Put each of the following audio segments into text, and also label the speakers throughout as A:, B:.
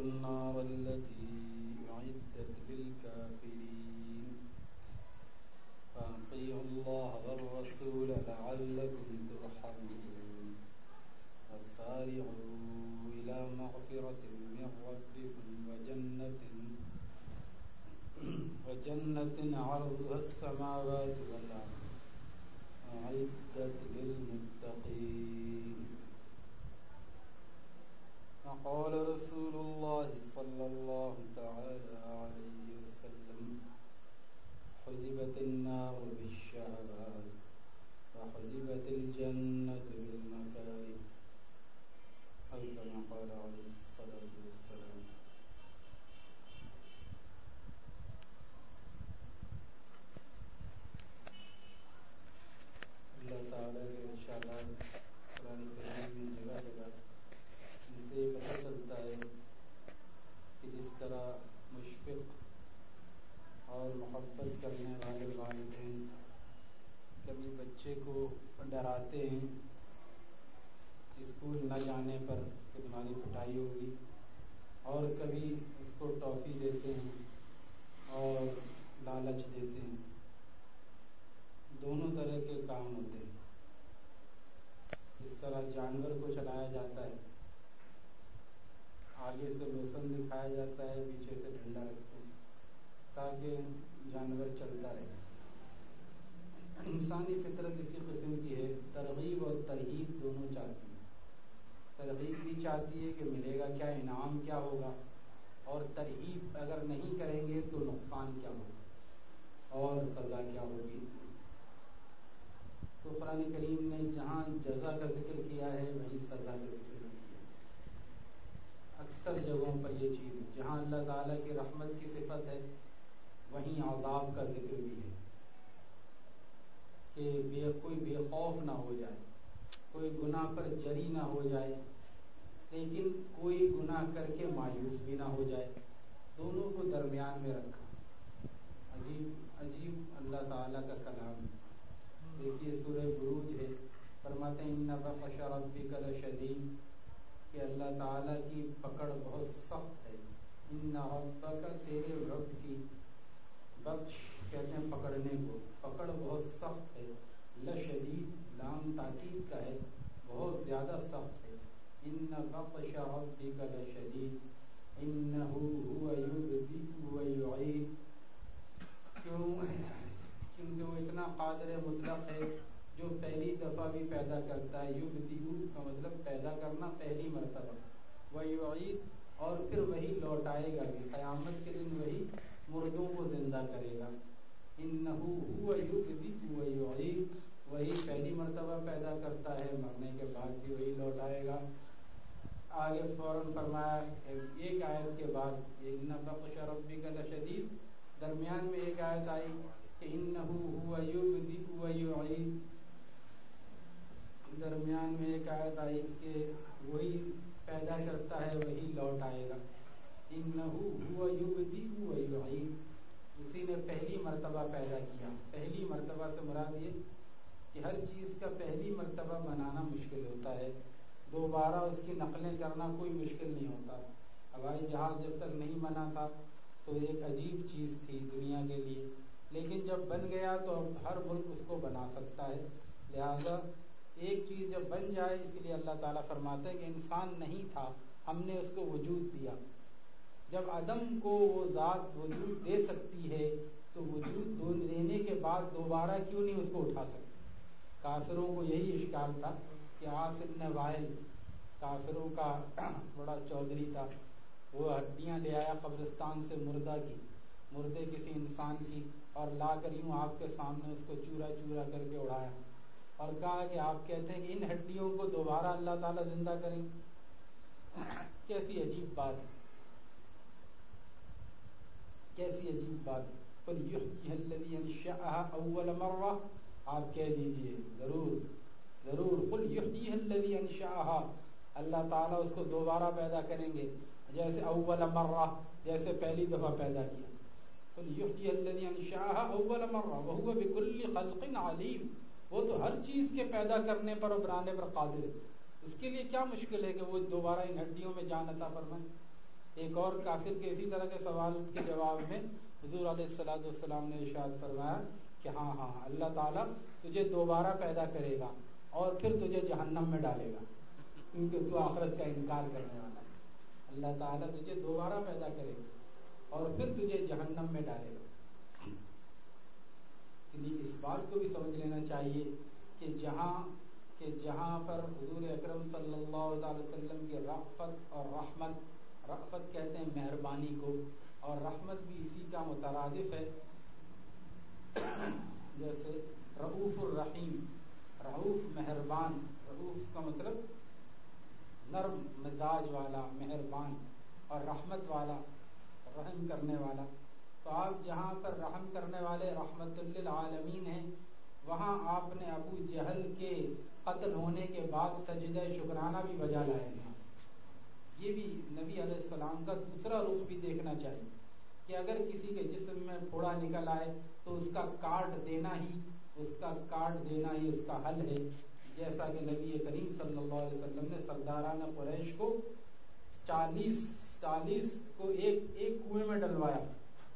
A: النار التي أعدت للكافرين. فأطيعوا الله والرسول لعلكم ترحمون. وسارعوا إلى مغفرة من ربكم وجنة وجنة عرضها السماوات والأرض. أعدت للمتقين. فقال رسول الله صلى الله تعالى عليه وسلم حجبت النار بالشهوات وحجبت الجنة بالمكاره أو كما قال عليه الصلاة والسلام. اللہ تعالیٰ کے ارشادات قرآن اور محبت کرنے والے والدین کبھی بچے کو ڈراتے ہیں، اسکول نہ جانے پر کہ تمہاری پٹائی ہوگی، اور کبھی اس کو ٹافی دیتے ہیں اور لالچ دیتے ہیں۔ دونوں طرح کے کام ہوتے ہیں۔ اس طرح جانور کو چلایا جاتا ہے، آگے سے لوسن دکھایا جاتا ہے، پیچھے سے ڈنڈا رکھتے ہیں۔ تاکہ جانور چلتا رہے۔ انسانی فطرت اسی قسم کی ہے، ترغیب اور ترغیب دونوں چاہتی ہیں۔ ترغیب بھی چاہتی ہے کہ ملے گا کیا انعام کیا ہوگا، اور ترغیب اگر نہیں کریں گے تو نقصان کیا ہوگا، اور سزا کیا ہوگی۔ تو قرآن کریم نے جہاں جزا کا ذکر کیا ہے، وہیں سزا کا ذکر کیا۔ اکثر جگہوں پر یہ چیز جہاں اللہ تعالیٰ کی رحمت کی صفت ہے وہیں عذاب کا ذکر بھی ہے کہ بے کوئی بے خوف نہ ہو جائے، کوئی گناہ پر جری نہ ہو جائے، لیکن کوئی گناہ کر کے مایوس بھی نہ ہو جائے۔ دونوں کو درمیان میں رکھا۔ عجیب عجیب اللہ تعالیٰ کا کلام دیکھیے سورہ بروج ہے۔ فرماتے ہیں، ان بخش ربک لشدید کہ اللہ تعالیٰ کی پکڑ بہت سخت ہے۔ ان ربک تیرے رب کی بخش کہتے ہیں پکڑنے کو۔ پکڑ بہت سخت ہے۔ لشدید لام تاکید کا ہے۔ بہت زیادہ سخت ہے۔ ان بخش ربک لشدید انه هو يبدئ ويعيد کیوں؟ کیونکہ وہ اتنا قادر مطلق ہے، جو پہلی دفعہ بھی پیدا کرتا ہے۔ یوگ کا مطلب پیدا کرنا پہلی مرتبہ۔ وہی عید اور پھر وہی لوٹائے گا بھی۔ قیامت کے دن وہی مردوں کو زندہ کرے گا۔ ان وہی وہی پہلی مرتبہ پیدا کرتا ہے، مرنے کے بعد بھی وہی لوٹائے گا۔ آگے فوراً فرمایا، ایک آیت کے بعد، ان بخش ربی کا شدید درمیان میں ایک آیت آئی کہ انہو درمیان میں ایک آیت آئی کہ وہی پیدا کرتا ہے، وہی لوٹ آئے گا۔ اسی نے پہلی مرتبہ پیدا کیا۔ پہلی مرتبہ سے مراد یہ کہ ہر چیز کا پہلی مرتبہ بنانا مشکل ہوتا ہے۔ دوبارہ اس کی نقلیں کرنا کوئی مشکل نہیں ہوتا۔ ہوائی جہاز جب تک نہیں بنا تھا تو ایک عجیب چیز تھی دنیا کے لیے۔ لیکن جب بن گیا تو اب ہر ملک اس کو بنا سکتا ہے۔ لہذا ایک چیز جب بن جائے اسی لیے اللہ تعالیٰ فرماتا ہے کہ انسان نہیں تھا، ہم نے اس کو وجود دیا۔ جب عدم کو وہ ذات وجود دے سکتی ہے، تو وجود دینے کے بعد دوبارہ کیوں نہیں اس کو اٹھا سکتی؟ کافروں کو یہی اشکال تھا کہ آصف نے وائل، کافروں کا بڑا چودھری تھا، وہ ہڈیاں لے آیا قبرستان سے مردہ کی، مردے کسی انسان کی، اور لا کر یوں آپ کے سامنے اس کو چورا چورا کر کے اڑایا۔ اور کہا کہ آپ کہتے ہیں کہ ان ہڈیوں کو دوبارہ اللہ تعالیٰ زندہ کریں۔ کیسی عجیب بات ہے۔ کیسی عجیب بات اول مرہ آپ کہہ دیجیے، ضرور ضرور، قل یحییہ الذی انشأها، اللہ تعالیٰ اس کو دوبارہ پیدا کریں گے، جیسے اول مرہ جیسے پہلی دفعہ پیدا کیا۔ قل یحییہ الذی انشأها اول مرہ وهو بكل خلق علیم، وہ تو ہر چیز کے پیدا کرنے پر اور بنانے پر قادر ہے۔ اس کے لیے کیا مشکل ہے کہ وہ دوبارہ ان ہڈیوں میں جان عطا فرمائے؟ ایک اور کافر کے اسی طرح کے سوال کے جواب میں حضور علیہ السلاۃ والسلام نے ارشاد فرمایا کہ ہاں،, ہاں ہاں اللہ تعالیٰ تجھے دوبارہ پیدا کرے گا اور پھر تجھے جہنم میں ڈالے گا، کیونکہ تو آخرت کا انکار کرنے والا ہے۔ اللہ تعالیٰ تجھے دوبارہ پیدا کرے گا اور پھر تجھے جہنم میں ڈالے گا۔ اس بات کو بھی سمجھ لینا چاہیے کہ جہاں کہ جہاں پر حضور اکرم صلی اللہ علیہ وسلم کی رفت اور رحمت رفت کہتے ہیں مہربانی کو، اور رحمت بھی اسی کا مترادف ہے۔ جیسے رعوف الرحیم رعوف مہربان رعوف کا مطلب نرم مزاج والا، مہربان اور رحمت والا، رحم کرنے والا۔ تو آپ جہاں پر رحم کرنے والے رحمت للعالمین ہیں، وہاں آپ نے ابو جہل کے قتل ہونے کے بعد سجدہ شکرانہ بھی بجا لائے ہیں۔ یہ بھی نبی علیہ السلام کا دوسرا رخ بھی دیکھنا چاہیے کہ اگر کسی کے جسم میں پھوڑا نکل آئے تو اس کا کارڈ دینا ہی، اس کا کارڈ دینا ہی اس کا حل ہے۔ جیسا کہ نبی کریم صلی اللہ علیہ وسلم نے سردارانہ قریش کو چالیس چالیس کو ایک ایک کنویں میں ڈلوایا۔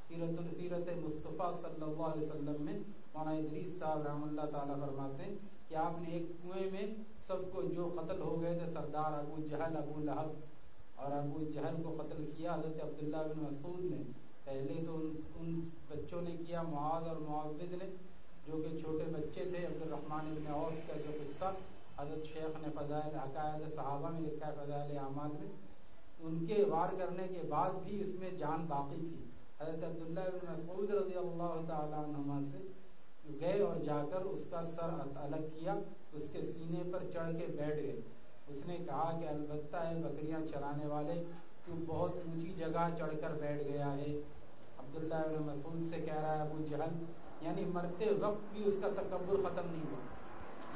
A: سیرت السیرت مصطفیٰ صلی اللہ علیہ وسلم میں مولانا ادریس صاحب رحم اللہ تعالیٰ فرماتے ہیں کہ آپ نے ایک کنویں میں سب کو جو قتل ہو گئے تھے، سردار ابو جہل، ابو لہب اور ابو جہل کو قتل کیا حضرت عبداللہ بن مسعود نے۔ پہلے تو ان ان بچوں نے کیا، معاذ اور معاوض نے، جو کہ چھوٹے بچے تھے عبد الرحمٰن ابن عوف کا جو قصہ۔ حضرت شیخ نے فضائل حقائد صحابہ میں لکھا ہے، فضائل اعمال میں۔ ان کے وار کرنے کے بعد بھی اس میں جان باقی تھی۔ حضرت عبداللہ بن مسعود رضی اللہ تعالیٰ عنہ سے گئے اور جا کر اس کا سر الگ کیا۔ اس کے سینے پر چڑھ کے بیٹھ گئے۔ اس نے کہا کہ البتہ ہے بکریاں چرانے والے تو بہت اونچی جگہ چڑھ کر بیٹھ گیا ہے؟ عبداللہ ابن مسعود سے کہہ رہا ہے ابو جہل یعنی مرتے وقت بھی اس کا تکبر ختم نہیں ہوا۔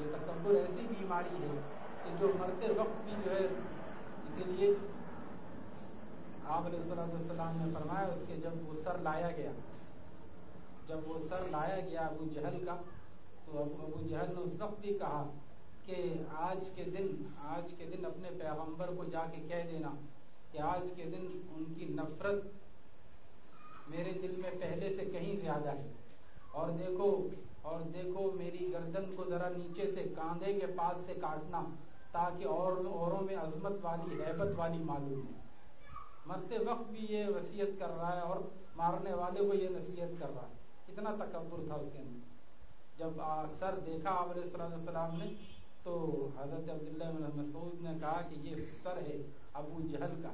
A: یہ تکبر ایسی بیماری ہے کہ جو مرتے وقت بھی جو ہے، اسی لیے آپ علیہ السلام السلام نے فرمایا اس کے جب وہ سر لایا گیا، جب وہ سر لایا گیا ابو جہل کا، تو ابو جہل نے اس وقت بھی کہا کہ آج کے دن، آج کے دن اپنے پیغمبر کو جا کے کہہ دینا کہ آج کے دن ان کی نفرت میرے دل میں پہلے سے کہیں زیادہ ہے۔ اور دیکھو اور دیکھو میری گردن کو ذرا نیچے سے کاندھے کے پاس سے کاٹنا تاکہ اور اوروں میں عظمت والی حیبت والی معلوم ہے مرتے وقت بھی یہ وصیت کر رہا ہے اور مارنے والے کو یہ نصیحت کر رہا ہے۔ کتنا تکبر تھا اس کے اندر جب سر دیکھا آپ علیہ السلام نے تو حضرت عبداللہ بن مسعود نے کہا کہ یہ سر ہے ابو جہل کا۔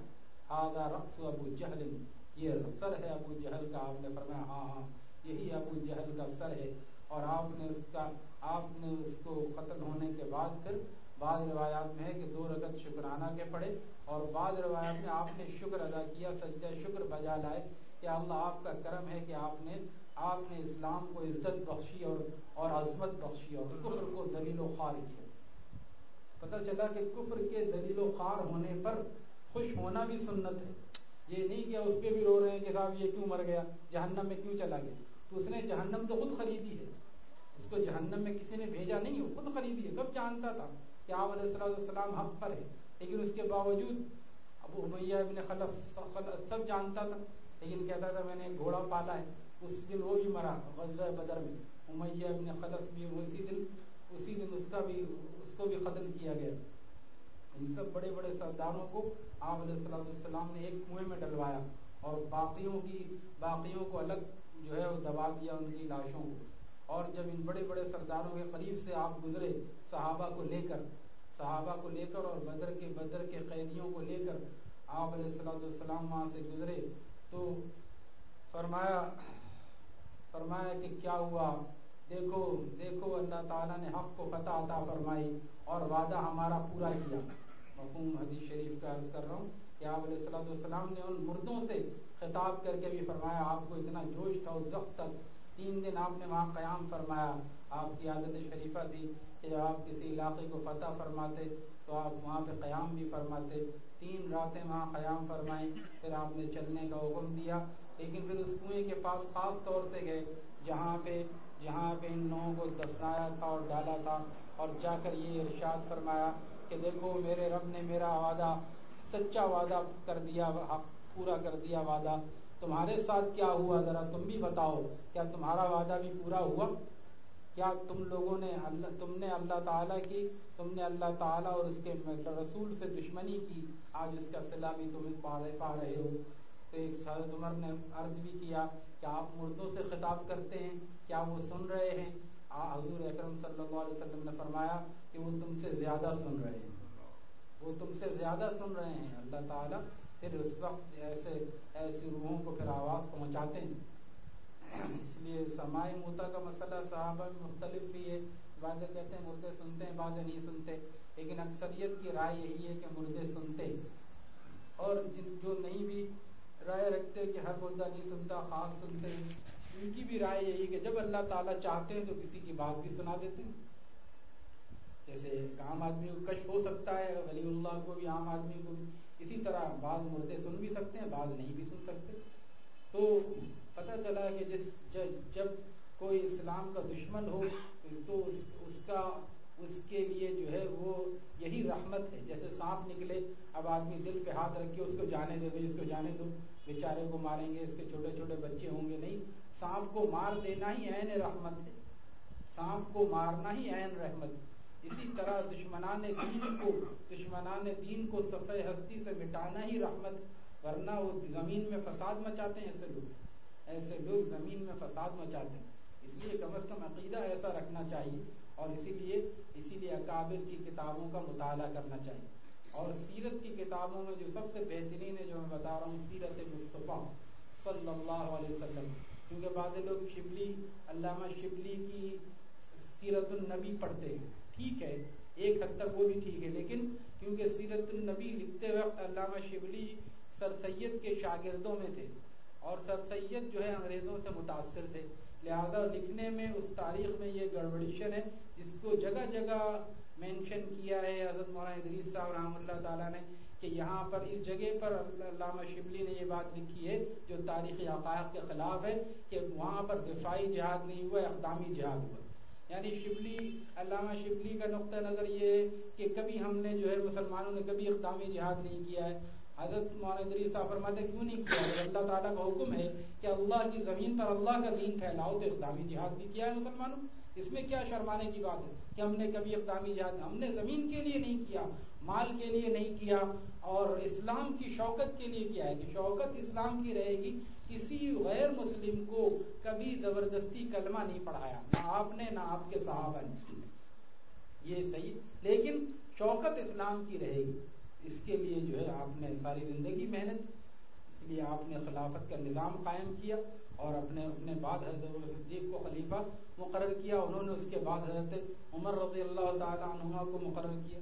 A: آدھا رقص ابو جہل۔ یہ سر ہے ابو جہل کا۔ آپ نے فرمایا ہاں ہاں یہی ابو جہل کا سر ہے۔ اور آپ نے اس کا، آپ نے اس کو قتل ہونے کے بعد پھر بعض روایات میں ہے کہ دو رکعت شکرانہ کے پڑے اور بعض روایات میں آپ نے شکر ادا کیا، سجدہ شکر بجا لائے کہ اللہ آپ کا کرم ہے کہ آپ نے آپ نے اسلام کو عزت بخشی اور اور عظمت بخشی اور کفر کو دلیل و خوار کیا۔ پتہ چلا کہ کفر کے ذلیل و خوار ہونے پر خوش ہونا بھی سنت ہے۔ یہ نہیں کہ اس پہ بھی رو رہے ہیں کہ صاحب یہ کیوں مر گیا، جہنم میں کیوں چلا گیا۔ تو اس نے جہنم تو خود خریدی ہے۔ اس کو جہنم میں کسی نے بھیجا نہیں، وہ خود خریدی ہے، سب جانتا تھا کہ آپ علیہ السلام السلام حق پر ہے لیکن اس کے باوجود ابو امیہ ابن خلف سب جانتا تھا۔ لیکن کہتا تھا میں نے گھوڑا پالا ہے، اس دن وہ بھی مرا، غزوہ بدر میں۔ امیہ ابن خلف بھی اسی دن اسی دن اس کا بھی اس کو بھی قتل کیا گیا۔ ان سب بڑے بڑے سرداروں کو آپ علیہ السلام السلام نے ایک کنویں میں ڈلوایا اور باقیوں کی باقیوں کو الگ جو ہے وہ دبا دیا ان کی لاشوں کو۔ اور جب ان بڑے بڑے سرداروں کے قریب سے آپ گزرے صحابہ کو لے کر صحابہ کو لے کر اور بدر کے بدر کے قیدیوں کو لے کر آپ علیہ السلام السلام وہاں سے گزرے تو فرمایا فرمایا کہ کیا ہوا؟ دیکھو دیکھو، اللہ تعالیٰ نے حق کو فتح عطا فرمائی اور وعدہ ہمارا پورا کیا۔ مفہوم حدیث شریف کا عرض کر رہا ہوں کہ آپ علیہ السلام والسلام نے ان مردوں سے خطاب کر کے بھی فرمایا، آپ کو اتنا جوش تھا اس وقت تک تین دن آپ نے وہاں قیام فرمایا۔ آپ کی عادت شریفہ تھی کہ جب آپ کسی علاقے کو فتح فرماتے تو آپ وہاں پہ قیام بھی فرماتے۔ تین راتیں وہاں قیام فرمائیں، پھر آپ نے چلنے کا حکم دیا، لیکن پھر اس کنویں کے پاس خاص طور سے گئے جہاں پہ جہاں پہ ان لوگوں کو دفنایا تھا اور ڈالا تھا، اور جا کر یہ ارشاد فرمایا کہ دیکھو، میرے رب نے میرا وعدہ، سچا وعدہ کر دیا پورا کر دیا وعدہ۔ تمہارے ساتھ کیا ہوا؟ ذرا تم بھی بتاؤ، کیا تمہارا وعدہ بھی پورا ہوا؟ کیا تم لوگوں نے اللہ، تم نے اللہ تعالیٰ کی؟ تم نے اللہ تعالیٰ اور اس کے رسول سے دشمنی کی؟ آج اس کا صلاح بھی تم پا رہے ہو۔ تو ایک حضرت عمر نے عرض بھی کیا کہ آپ مردوں سے خطاب کرتے ہیں، کیا وہ سن رہے ہیں؟ حضور اکرم صلی اللہ علیہ وسلم نے فرمایا کہ وہ تم سے زیادہ سن رہے ہیں۔ وہ تم سے زیادہ سن رہے ہیں، اللہ تعالیٰ پھر اس وقت ایسے، ایسی روحوں کو پھر آواز پہنچاتے ہیں۔ اس لیے سماعی موتا کا مسئلہ صحابہ میں مختلف بھی ہے۔ بعض کہتے ہیں مردے سنتے ہیں، بعض نہیں سنتے۔ لیکن اکثریت کی رائے یہی ہے کہ مردے سنتے اور جن جو نہیں بھی رائے رکھتے کہ ہر مردہ نہیں سنتا خاص سنتے ہیں۔ ان کی بھی رائے یہی کہ جب اللہ تعالیٰ چاہتے ہیں تو کسی کی بات بھی سنا دیتے ہیں۔ جیسے ایک عام آدمی کو کشف ہو سکتا ہے ولی اللہ کو بھی عام آدمی کو بھی۔ اسی طرح بعض مردے سن بھی سکتے ہیں بعض نہیں بھی سن سکتے۔ تو پتہ چلا کہ جس جب کوئی اسلام کا دشمن ہو تو اس, اس کا اس کے لیے جو ہے وہ یہی رحمت ہے۔ جیسے سانپ نکلے اب آدمی دل پہ ہاتھ رکھ کے اس کو جانے دے بھائی اس کو جانے دو۔ بیچارے کو ماریں گے، اس کے چھوٹے چھوٹے بچے ہوں گے، نہیں، سانپ کو مار دینا ہی عین رحمت ہے۔ سانپ کو مارنا ہی عین رحمت اسی طرح دشمنان دین کو، دشمنان دین کو صفحہ ہستی سے مٹانا ہی رحمت ورنہ وہ زمین میں فساد مچاتے ہیں ایسے لوگ۔ ایسے لوگ زمین میں فساد مچاتے ہیں۔ اس لیے کم از کم عقیدہ ایسا رکھنا چاہیے اور اسی لیے اسی لیے اکابر کی کتابوں کا مطالعہ کرنا چاہیے۔ اور سیرت کی کتابوں میں جو سب سے بہترین ہے جو میں بتا رہا ہوں، سیرت مصطفیٰ صلی اللہ علیہ وسلم۔ کیونکہ بعض لوگ شبلی، علامہ شبلی کی سیرت النبی پڑھتے ہیں۔ ٹھیک ہے، ایک حد تک وہ بھی ٹھیک ہے، لیکن کیونکہ سیرت النبی لکھتے وقت علامہ شبلی سر سید کے شاگردوں میں تھے اور سر سید جو ہے انگریزوں سے متاثر تھے۔ لہذا لکھنے میں، اس تاریخ میں یہ گڑبڑیشن ہے، جس کو جگہ جگہ مینشن کیا ہے، حضرت مولانا ادریس صاحب رحم اللہ تعالیٰ نے کہ یہاں پر اس جگہ پر علامہ شبلی نے یہ بات لکھی ہے جو تاریخی حقائق کے خلاف ہے کہ وہاں پر دفاعی جہاد نہیں ہوا، اقدامی جہاد ہوا۔ یعنی شبلی، علامہ شبلی کا نقطہ نظر یہ ہے کہ کبھی ہم نے جو ہے مسلمانوں نے کبھی اقدامی جہاد نہیں کیا ہے۔ حضرت مولانا صاحب فرماتے کیوں نہیں کیا ہے؟ اللہ تعالیٰ کا حکم ہے کہ اللہ کی زمین پر اللہ کا دین پھیلاؤ تو اقدامی جہاد بھی کیا ہے مسلمانوں؟ اس میں کیا شرمانے کی بات ہے کہ ہم نے کبھی اقدامی جہاد ہم نے زمین کے لیے نہیں کیا، مال کے لیے نہیں کیا اور اسلام کی شوکت کے لیے کیا ہے کہ شوکت اسلام کی رہے گی، کسی غیر مسلم کو کبھی زبردستی کلمہ نہیں پڑھایا، نہ آپ نے نہ آپ کے صحابہ نے۔ یہ صحیح، لیکن شوکت اسلام کی رہے گی۔ اس کے لیے جو ہے آپ نے ساری زندگی محنت، اس لیے آپ نے خلافت کا نظام قائم کیا اور اپنے اپنے بعد حضرت صدیق کو خلیفہ مقرر کیا، انہوں نے اس کے بعد حضرت عمر رضی اللہ تعالیٰ عنہ کو مقرر کیا۔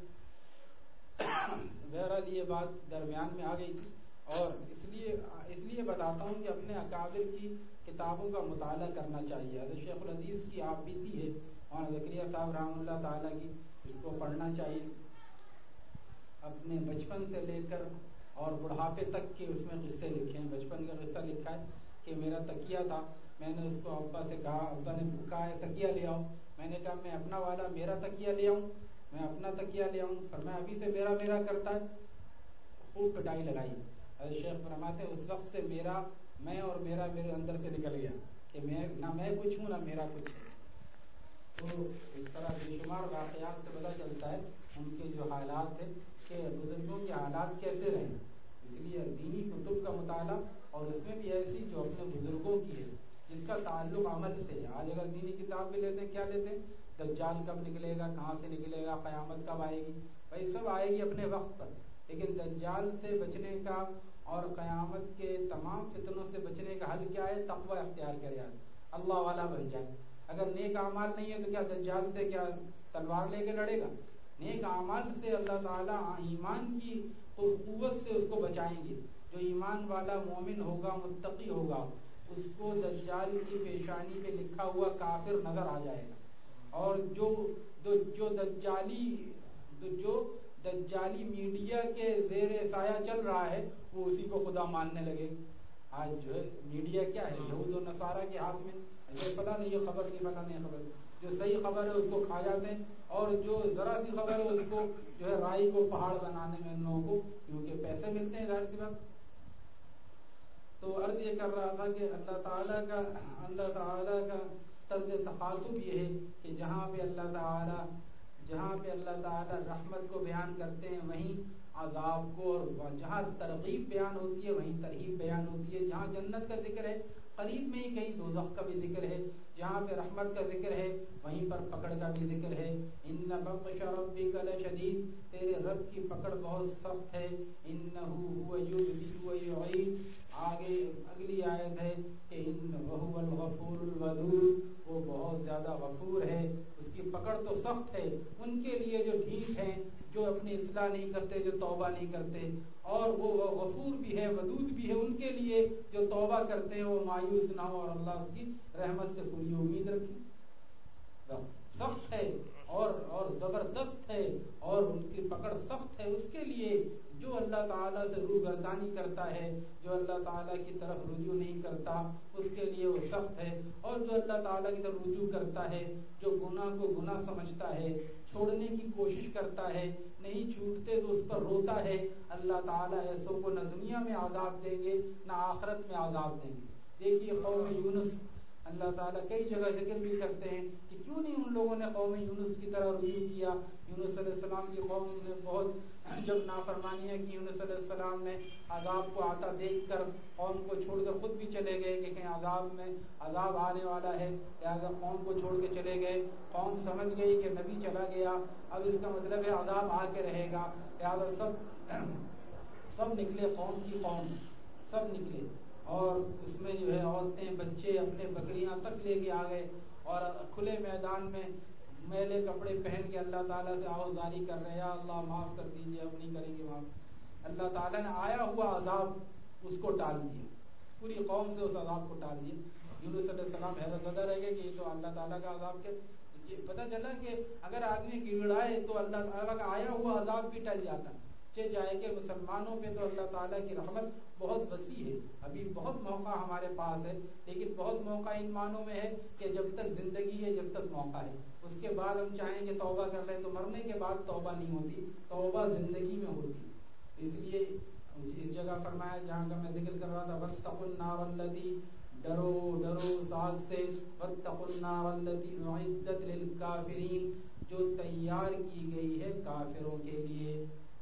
A: بہرحال یہ بات درمیان میں آ گئی تھی۔ اور اس لیے اس لیے بتاتا ہوں کہ اپنے اکابر کی کتابوں کا مطالعہ کرنا چاہیے۔ حضرت شیخ الحدیث کی آپ بیتی ہے اور ذکریہ صاحب رحمۃ اللہ تعالیٰ کی اس کو پڑھنا چاہیے۔ اپنے بچپن سے لے کر اور بڑھاپے تک کے اس میں قصے لکھے ہیں۔ بچپن کا قصہ لکھا ہے کہ میرا تکیا تھا۔ میں نے اس کو ابا سے کہا، ابا نے کہا ہے تکیا لے آؤں میں نے کہا، میں اپنا والا، میرا تکیا لے آؤں، میں اپنا تکیا لے آؤں۔ پر میں ابھی سے میرا میرا کرتا ہے۔ خوب پٹائی لگائی۔ حضرت شیخ فرماتے، اس وقت سے میرا، میں اور میرا میرے اندر سے نکل گیا۔ کہ میں، نہ میں کچھ ہوں، نہ میرا کچھ ہے۔ تو اس طرح بے شمار واقعات سے پتہ چلتا ہے ان کے جو حالات تھے کہ بزرگوں کے حالات کیسے رہے اس لیے دینی کتب کا مطالعہ اور اس میں بھی ایسی جو اپنے بزرگوں کی ہے۔ جس کا تعلق عمل سے آج اگر دینی کتاب بھی لیتے ہیں، کیا لیتے ہیں؟ دجال کب نکلے گا؟ کہاں سے نکلے گا؟ قیامت کب آئے گی؟ بھائی، سب آئے گی اپنے وقت پر۔ لیکن دجال سے بچنے کا اور قیامت کے تمام فتنوں سے بچنے کا حل کیا ہے؟ تقوی اختیار کرے آج۔ اللہ والا بن جائے۔ اگر نیک اعمال نہیں ہے تو کیا دجال سے کیا تلوار لے کے لڑے گا؟ نیک اعمال سے اللہ تعالیٰ ایمان کی قوت سے اس کو بچائیں گے۔ جو ایمان والا مومن ہوگا، متقی ہوگا۔ اس کو دجال کی پیشانی پہ لکھا ہوا کافر نظر آ جائے گا۔ اور جو جو دجالی جو دجالی میڈیا کے زیر سایہ چل رہا ہے، وہ اسی کو خدا ماننے لگے۔ آج جو ہے، میڈیا کیا ہے؟ یہود و نصارہ کے ہاتھ میں۔ پتا نہیں، یہ خبر نہیں پتا نہیں خبر۔ جو صحیح خبر ہے، اس کو کھا جاتے ہیں۔ اور جو ذرا سی خبر ہے، اس کو جو ہے، رائی کو پہاڑ بنانے میں ان لوگوں کو، کیونکہ پیسے ملتے ہیں، ظاہر سی بات۔ تو عرض یہ کر رہا تھا کہ اللہ تعالیٰ کا اللہ تعالیٰ کا طرز تخاطب یہ ہے کہ جہاں پہ اللہ تعالیٰ جہاں پہ اللہ تعالیٰ رحمت کو بیان کرتے ہیں، وہیں عذاب کو اور جہاں ترغیب بیان ہوتی ہے، وہیں ترغیب بیان ہوتی ہے۔ جہاں جنت کا ذکر ہے، قریب میں ہی کہیں دوزخ کا بھی ذکر ہے۔ جہاں پہ رحمت کا ذکر ہے، وہیں پر پکڑ کا بھی ذکر ہے۔ ان بطش ربک لشدید، تیرے رب کی پکڑ بہت سخت ہے۔ انہو هو یبدی و یعید۔ آگے اگلی آیت ہے کہ ان وهو الغفور الودود، وہ بہت زیادہ غفور ہے، اس کی پکڑ تو سخت ہے، ان کے لیے جو ٹھیک ہیں جو اپنی اصلاح نہیں کرتے، جو توبہ نہیں کرتے، اور وہ غفور بھی ہے، ودود بھی ہے، ان کے لیے جو توبہ کرتے ہیں، وہ مایوس نہ ہو اور اللہ کی رحمت سے پوری امید رکھے سخت ہے اور اور زبردست ہے اور ان کی پکڑ سخت ہے، اس کے لیے جو اللہ تعالیٰ سے روح گردانی کرتا ہے، جو اللہ تعالیٰ کی طرف رجوع نہیں کرتا، اس کے لیے وہ سخت ہے۔ اور جو اللہ تعالیٰ کی طرف رجوع کرتا ہے، جو گناہ کو گناہ سمجھتا ہے، چھوڑنے کی کوشش کرتا ہے، نہیں چھوٹتے تو اس پر روتا ہے۔ اللہ تعالیٰ ایسوں کو نہ دنیا میں عذاب دیں گے، نہ آخرت میں عذاب دیں گے۔ دیکھیے قوم یونس، اللہ تعالیٰ کئی جگہ ذکر بھی کرتے ہیں کہ کیوں نہیں ان لوگوں نے قوم یونس کی طرح رجوع کیا؟ یونس علیہ السلام کی قوم نے بہت جب نافرمانیاں کی یونس علیہ السلام نے عذاب کو آتا دیکھ کر قوم کو چھوڑ کر خود بھی چلے گئے کہ کہیں عذاب میں عذاب آنے والا ہے، لہٰذا قوم کو چھوڑ کے چلے گئے۔ قوم سمجھ گئی کہ نبی چلا گیا، اب اس کا مطلب ہے عذاب آ کے رہے گا۔ لہٰذا سب سب نکلے قوم کی قوم، سب نکلے۔ اور اس میں جو ہے عورتیں، بچے اپنے بکریاں تک لے کے آ گئے۔ اور کھلے میدان میں میلے کپڑے پہن کے اللہ تعالیٰ سے آؤ کر رہے ہیں۔ اللہ، معاف کر دیجیے اب نہیں کریں گے معاف۔ اللہ تعالیٰ نے آیا ہوا عذاب اس کو ٹال دیا۔ پوری قوم سے اس عذاب کو ٹال دیا۔ یونس علیہ السلام حیرت زدہ رہ گئے کہ یہ تو اللہ تعالیٰ کا عذاب کے پتہ چلا کہ اگر آدمی گڑائے تو اللہ تعالیٰ کا آیا ہوا عذاب بھی ٹل جاتا۔ جائے کہ مسلمانوں پہ تو اللہ تعالیٰ کی رحمت بہت وسیع ہے۔ ابھی بہت موقع ہمارے پاس ہے، لیکن بہت موقع ان معنوں میں ہے کہ جب تک زندگی ہے، جب تک موقع ہے۔ اس کے بعد ہم چاہیں کہ توبہ کر لیں تو مرنے کے بعد توبہ نہیں ہوتی، توبہ زندگی میں ہوتی۔ اس لیے اس جگہ فرمایا جہاں کا میں ذکر کر رہا تھا، وَاتَّقُوا النَّارَ الَّتِي ڈرو ڈرو ساگ سے۔ وَاتَّقُوا النَّارَ الَّتِي اُعِدَّتْ لِلْكَافِرِينَ۔ جو تیار کی گئی ہے کافروں کے لیے۔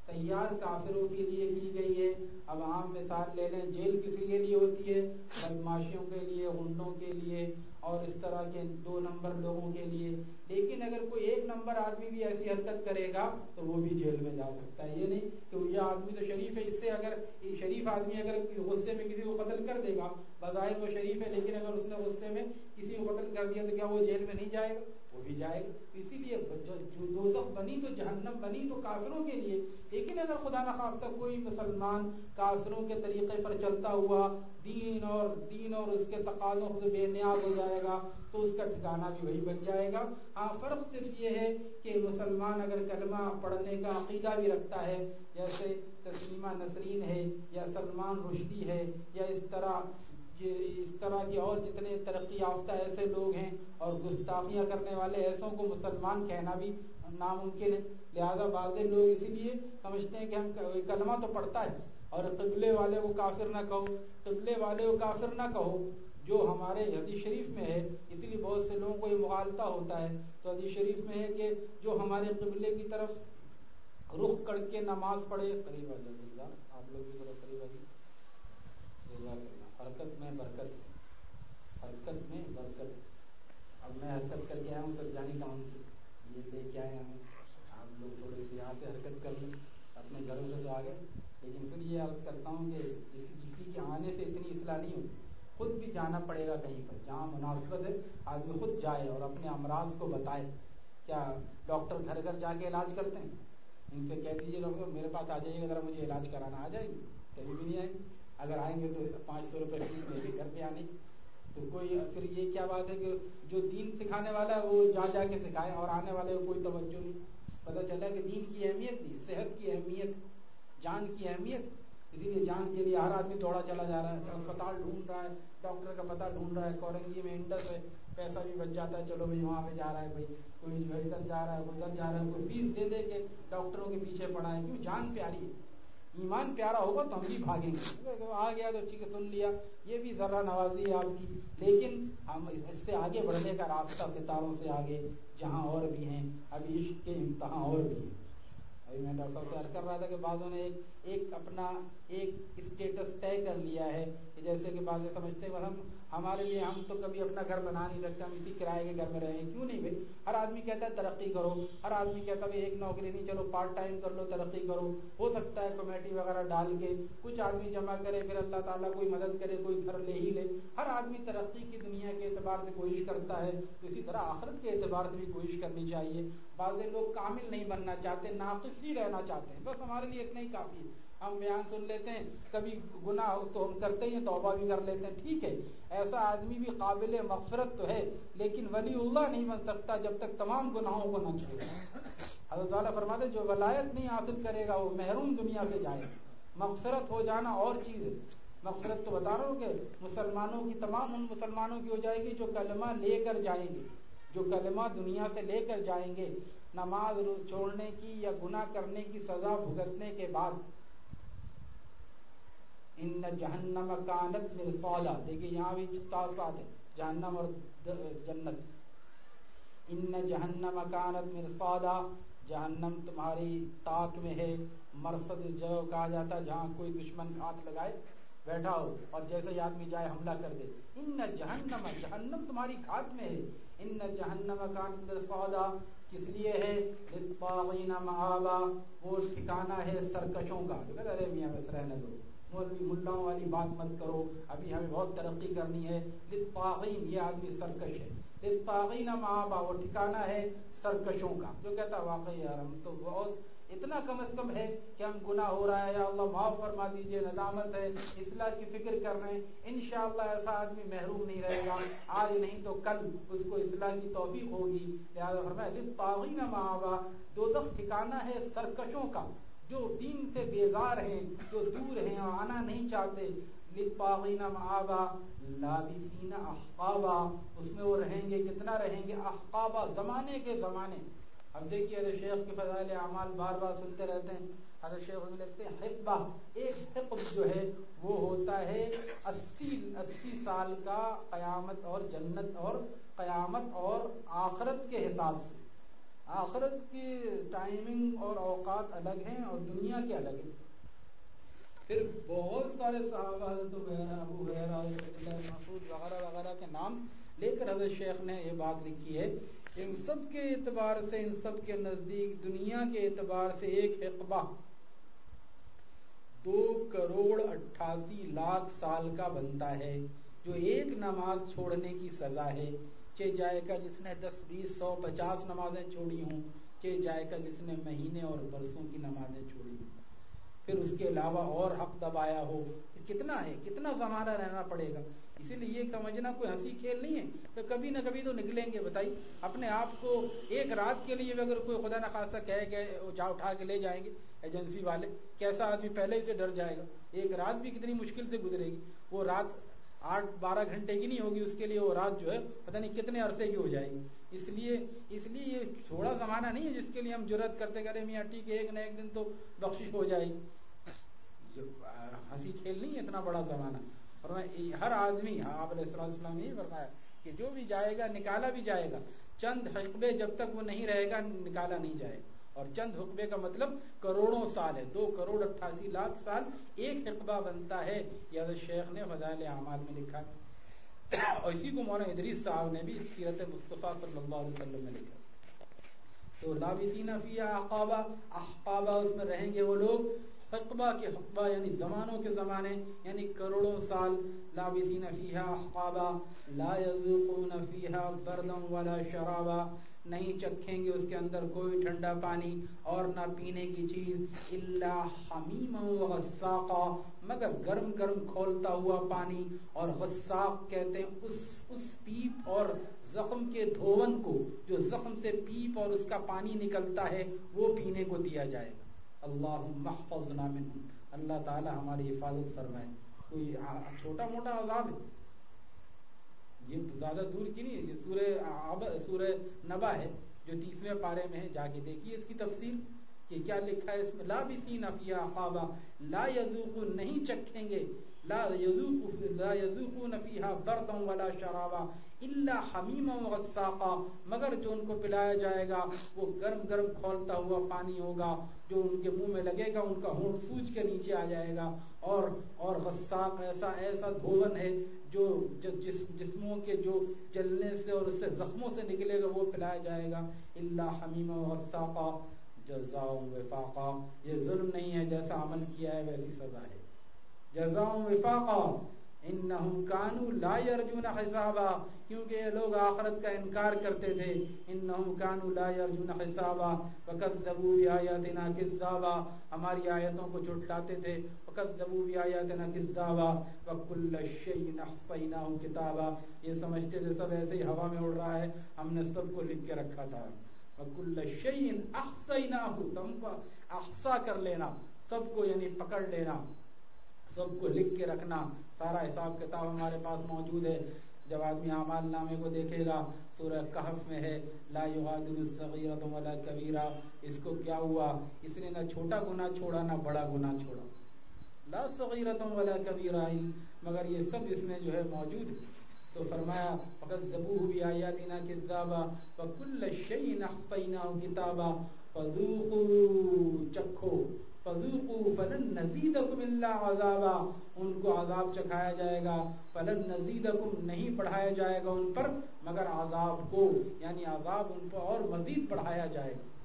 A: تیار کافروں کے لیے کی گئی ہے، اب عام مثال لے لیں، جیل کسی کے لیے ہوتی ہے بدماشیوں کے لیے غنڈوں کے لیے، اور اس طرح کے دو نمبر لوگوں کے لیے۔ لیکن اگر کوئی ایک نمبر آدمی بھی ایسی حرکت کرے گا، تو وہ بھی جیل میں جا سکتا ہے۔ یہ نہیں کہ یہ آدمی تو شریف ہے، اس سے اگر شریف آدمی اگر غصے میں کسی کو قتل کر دے گا، بظاہر وہ شریف ہے، لیکن اگر اس نے غصے میں کسی کو قتل کر دیا تو کیا وہ جیل میں نہیں جائے گا؟ وہ بھی جائے گا اسی لیے دوزخ بنی تو جہنم بنی تو کافروں کے لیے، لیکن اگر خدا نخواستہ کوئی مسلمان کافروں کے طریقے پر چلتا ہوا دین اور دین اور اس کے تقاضوں سے بے نیاز ہو جائے گا، تو اس کا ٹھکانہ بھی وہی بن جائے گا۔ ہاں فرق صرف یہ ہے کہ مسلمان اگر کلمہ پڑھنے کا عقیدہ بھی رکھتا ہے، جیسے تسلیمہ نسرین ہے یا سلمان رشدی ہے یا اس طرح اس طرح کے اور جتنے ترقی یافتہ ایسے لوگ ہیں اور گستاخیاں کرنے والے ایسوں کو مسلمان کہنا بھی ناممکن ہے۔ لہذا بعض لوگ اسی لیے سمجھتے ہیں کہ ہم کلمہ تو پڑھتا ہے اور قبلے والے کو کافر نہ کہو، قبلے والے کو کافر نہ کہو، جو ہمارے حدیث شریف میں ہے۔ اسی لیے بہت سے لوگوں کو یہ مغالطہ ہوتا ہے۔ تو حدیث شریف میں ہے کہ جو ہمارے قبلے کی طرف رخ کر کے نماز پڑھے، قریب آپ لوگ بھی قریب حرکت میں برکت۔ حرکت میں برکت۔ اب میں حرکت کر کے آیا ہوں، سر جانی ٹاؤن سے۔ یہ لے کے آئے ہمیں آپ لوگ تھوڑے سے یہاں سے حرکت کر لیں، اپنے گھروں سے تو آگے۔ لیکن پھر یہ عرض کرتا ہوں کہ جس کسی کے آنے سے اتنی اصلاح نہیں ہوتی۔ خود بھی جانا پڑے گا کہیں پر۔ جہاں مناسبت ہے، آدمی خود جائے اور اپنے امراض کو بتائے۔ کیا ڈاکٹر گھر گھر جا کے علاج کرتے ہیں؟ ان سے کہہ دیجیے ڈاکٹر، میرے پاس آ جائیے گا ذرا مجھے علاج کرانا آ جائے گی۔ کہیں بھی نہیں آئیں گے اگر آئیں گے تو پانچ سو روپے فیس لے کے گھر پہ آنے تو کوئی پھر یہ کیا بات ہے کہ جو دین سکھانے والا ہے وہ جا جا کے سکھائے اور آنے والے کو کوئی توجہ نہیں۔ پتہ چلا کہ دین کی اہمیت نہیں، صحت کی اہمیت، جان کی اہمیت۔ اسی لیے جان کے لیے ہر آدمی دوڑا چلا جا رہا ہے اسپتال ڈھونڈ رہا ہے، ڈاکٹر کا پتہ ڈھونڈ رہا ہے کورنگی میں انڈس ہے، پیسہ بھی بچ جاتا ہے، چلو بھائی وہاں پہ جا رہا ہے، بھائی کوئی جو ہے ادھر جا رہا ہے، کوئی ادھر جا رہا ہے، کوئی فیس دے دے کے ڈاکٹروں کے پیچھے پڑا ہے۔ کیوں؟ جان پیاری ہے۔ ایمان پیارا ہوگا تو ہم بھی بھاگیں گے۔ آ گیا تو ٹھیک ہے، سن لیا۔ یہ بھی ذرا نوازی ہے آپ کی۔ لیکن ہم اس سے آگے بڑھنے کا راستہ ستاروں سے آگے جہاں اور بھی ہیں، ابھی عشق کے امتحان اور بھی ہیں۔ ابھی میں ڈاکٹر صاحب سے کر رہا تھا کہ بعضوں نے ایک ایک اپنا ایک اسٹیٹس طے کر لیا ہے کہ جیسے کہ بعض سمجھتے ہیں ہم ہمارے لیے ہم تو کبھی اپنا گھر بنا نہیں سکتے، ہم اسی کرائے کے گھر میں رہیں، کیوں نہیں بھائی؟ ہر آدمی کہتا ہے ترقی کرو، ہر آدمی کہتا ہے ایک نوکری نہیں، چلو پارٹ ٹائم کر لو، ترقی کرو۔ ہو سکتا ہے کمیٹی وغیرہ ڈال کے کچھ آدمی جمع کرے، پھر اللہ تعالیٰ کوئی مدد کرے، کوئی گھر لے ہی لے۔ ہر آدمی ترقی کی دنیا کے اعتبار سے کوشش کرتا ہے اسی طرح آخرت کے اعتبار سے بھی کوشش کرنی چاہیے۔ بعض لوگ کامل نہیں بننا چاہتے، ناقص ہی رہنا چاہتے ہیں، بس ہمارے لیے اتنا ہی کافی ہے۔ ہم بیان سن لیتے ہیں، کبھی گناہ ہو تو ہم کرتے ہی توبہ بھی کر لیتے ہیں، ٹھیک ہے۔ ایسا آدمی بھی قابل مغفرت تو ہے، لیکن ولی اللہ نہیں بن سکتا جب تک تمام گناہوں کو نہ چھوڑے۔ حضرت والا فرماتے جو ولایت نہیں حاصل کرے گا، وہ محروم دنیا سے جائے مغفرت ہو جانا اور چیز ہے۔ مغفرت تو بتا رہا ہوں کہ مسلمانوں کی تمام ان مسلمانوں کی ہو جائے گی جو کلمہ لے کر جائیں گے۔ جو کلمہ دنیا سے لے کر جائیں گے۔ نماز چھوڑنے کی یا گناہ کرنے کی سزا بھگتنے کے بعد ان جہنم کانت مرصادا دیکھیں یہاں بھی ساتھ ساتھ ہے جہنم اور جنت۔ ان جہنم کانت مرصادا جہنم تمہاری تاک میں ہے، مرصد جو کہا جاتا ہے، جہاں کوئی دشمن ہاتھ لگائے بیٹھا ہو اور جیسے ہی آدمی جائے، حملہ کر دے۔ ان جہنم جہنم تمہاری گھات میں ہے۔ ان جہنم کانت مرصادا کس لیے ہے؟ للطاغین معابا وہ ٹھکانہ ہے سرکشوں کا۔ جو کہتے ہیں میاں، بس رہنے دو۔ مولوی ملاؤں والی بات مت کرو۔ ابھی ہمیں بہت ترقی کرنی ہے۔ لطاغین یہ آدمی سرکش ہے۔ لطاغین معابا وہ ٹھکانہ ہے سرکشوں کا۔ جو کہتا واقعی یار، ہم تو بہت، اتنا کم از کم ہے کہ ہم گناہ ہو رہا ہے۔ یا اللہ، معاف فرما دیجیے، ندامت ہے۔ اصلاح کی فکر کر رہے ہیں۔ انشاءاللہ ایسا آدمی محروم نہیں رہے گا۔ آج نہیں تو کل اس کو اصلاح کی توفیق ہوگی۔ لہذا فرمایا لطاغین معابا دوزخ ٹھکانہ ہے سرکشوں کا۔ جو دین سے بیزار ہیں، جو دور ہیں، آنا نہیں چاہتے۔ لطاغین معابا لابسین احقابا اس میں وہ رہیں گے، کتنا رہیں گے؟ احقابا زمانے کے زمانے۔ اب دیکھیے، حضرت شیخ کے فضائل اعمال بار بار سنتے رہتے ہیں۔ حضرت شیخ میں لکھتے ہیں، حقبہ۔ ایک حقب جو ہے، وہ ہوتا ہے اسی اسی سال کا قیامت اور جنت اور قیامت اور آخرت کے حساب سے۔ آخرت کی ٹائمنگ اور اوقات الگ ہیں اور دنیا کے الگ ہیں۔ پھر بہت سارے صحابہ حضرت ابو محفوظ وغیرہ وغیرہ کے نام لے کر حضرت شیخ نے یہ بات لکھی ہے ان سب کے اعتبار سے، ان سب کے نزدیک دنیا کے اعتبار سے ایک حقبہ۔ دو کروڑ اٹھاسی لاکھ سال کا بنتا ہے، جو ایک نماز چھوڑنے کی سزا ہے۔ چے جائے گا جس نے دس، بیس، سو، پچاس نمازیں چھوڑی ہوں، چے جائے گا جس نے مہینے اور برسوں کی نمازیں چھوڑی ہوں۔ پھر اس کے علاوہ اور حق دبایا ہو کتنا ہے؟ کتنا زمانہ رہنا پڑے گا؟ اسی لیے یہ سمجھنا کوئی ہنسی کھیل نہیں ہے۔ تو کبھی نہ کبھی تو نکلیں گے بتائی اپنے آپ کو ایک رات کے لیے اگر کوئی خدا نخواستہ کہے کہ جا اٹھا کے لے جائیں گے، ایجنسی والے، کیسا آدمی پہلے ہی سے ڈر جائے گا؟ ایک رات بھی کتنی مشکل سے گزرے گی۔ وہ رات آٹھ بارہ گھنٹے کی نہیں ہوگی، اس کے لیے وہ رات جو ہے پتہ نہیں کتنے عرصے کی ہو جائے گی۔ اس لیے اس لیے یہ تھوڑا زمانہ نہیں ہے جس کے لیے ہم جرت کرتے کرے میاں ٹھیک ہے، ایک نہ ایک دن تو بخشش ہو جائے گی۔ ہنسی کھیل نہیں اتنا بڑا زمانہ۔ اور ہر آدمی، آپ علیہ السلام یہ فرمایا کہ جو بھی جائے گا، نکالا بھی جائے گا۔ چند حقبے جب تک وہ نہیں رہے گا، نکالا نہیں جائے گا۔ اور چند حقبے کا مطلب کروڑوں سال ہے۔ دو کروڑ اٹھاسی لاکھ سال ایک حقبہ بنتا ہے، یہ شیخ نے فضائل اعمال میں لکھا اور اسی کو مولانا ادریس صاحب نے بھی سیرت مصطفیٰ صلی اللہ علیہ وسلم میں لکھا تو لابسین فی احقابا احقابا اس میں رہیں گے وہ لوگ۔ حقبہ کے حقبہ یعنی زمانوں کے زمانے یعنی کروڑوں سال لابسین فیہا احقابا لا یذوقون فیہا بردا ولا شرابا۔ نہیں چکھیں گے اس کے اندر کوئی ٹھنڈا پانی اور نہ پینے کی چیز اللہ حمیم و غساقا، مگر گرم گرم کھولتا ہوا پانی۔ اور غساق کہتے ہیں اس اس پیپ اور زخم کے دھون کو، جو زخم سے پیپ اور اس کا پانی نکلتا ہے، وہ پینے کو دیا جائے گا۔ اللہ محفظنا من اللہ تعالی ہماری حفاظت فرمائے۔ کوئی چھوٹا موٹا عذاب ہے؟ یہ زیادہ دور کی نہیں یہ سورہ سورہ نبا ہے، جو تیسویں پارے میں ہے، جا کے دیکھیے اس کی تفصیل کہ کیا لکھا ہے اس میں، لا بھی نفیا خوابا لا یذوق نہیں چکھیں گے، لا یذوق لا یذوقون فیها بردا ولا شرابا الا حمیما وغساقا، مگر جو ان کو پلایا جائے گا، وہ گرم گرم کھولتا ہوا پانی ہوگا، جو ان کے منہ میں لگے گا، ان کا ہونٹ سوج کے نیچے آ جائے گا اور اور غساق ایسا ایسا دھون ہے جو جس جسموں کے جو چلنے سے اور اس سے زخموں سے نکلے گا وہ پھیلایا جائے گا۔ اللہ حمیما وغساقا جزا وفاقا۔ یہ ظلم نہیں ہے جیسا عمل کیا ہے ویسی سزا ہے۔ جزا وفاقا انہم کانو لا یرجون حسابا، کیونکہ یہ لوگ آخرت کا انکار کرتے تھے۔ انہم کانو لا یرجون حسابا وکذبوا بیااتنا کذابا۔ ہماری آیتوں کو جھٹلاتے تھے۔ وکذبوا بیااتنا کذابا، وکل شیء احصیناه کتابا۔ یہ سمجھتے تھے، سب ایسے ہی ہوا میں اڑ رہا ہے۔ ہم نے سب کو لکھ کے رکھا تھا۔ وکل شیء احصیناه تم کو احصا کر لینا، سب کو یعنی پکڑ لینا، سب کو لکھ کے رکھنا۔ سارا حساب کتاب ہمارے پاس موجود ہے۔ جب آدمی اعمال نامے کو دیکھے گا، سورہ کہف میں ہے، لا یغادر ولا کبیرہ۔ اس کو کیا ہوا؟ اس نے نہ چھوٹا گناہ چھوڑا، نہ بڑا گناہ چھوڑا۔ لا صغیرۃ ولا کبیرہ مگر یہ سب اس میں جو ہے موجود ہے۔ تو فرمایا فقط ذبوه بیااتنا کذابا وکل شیء احصیناه کتابا فذوقوا چکھو۔ فذوقوا فلن نزيدكم الا عذابا۔ ان کو عذاب چکھایا جائے گا، فلن نزيدكم نہیں بڑھایا جائے گا ان پر، مگر عذاب کو یعنی عذاب ان پر اور مزید بڑھایا جائے گا۔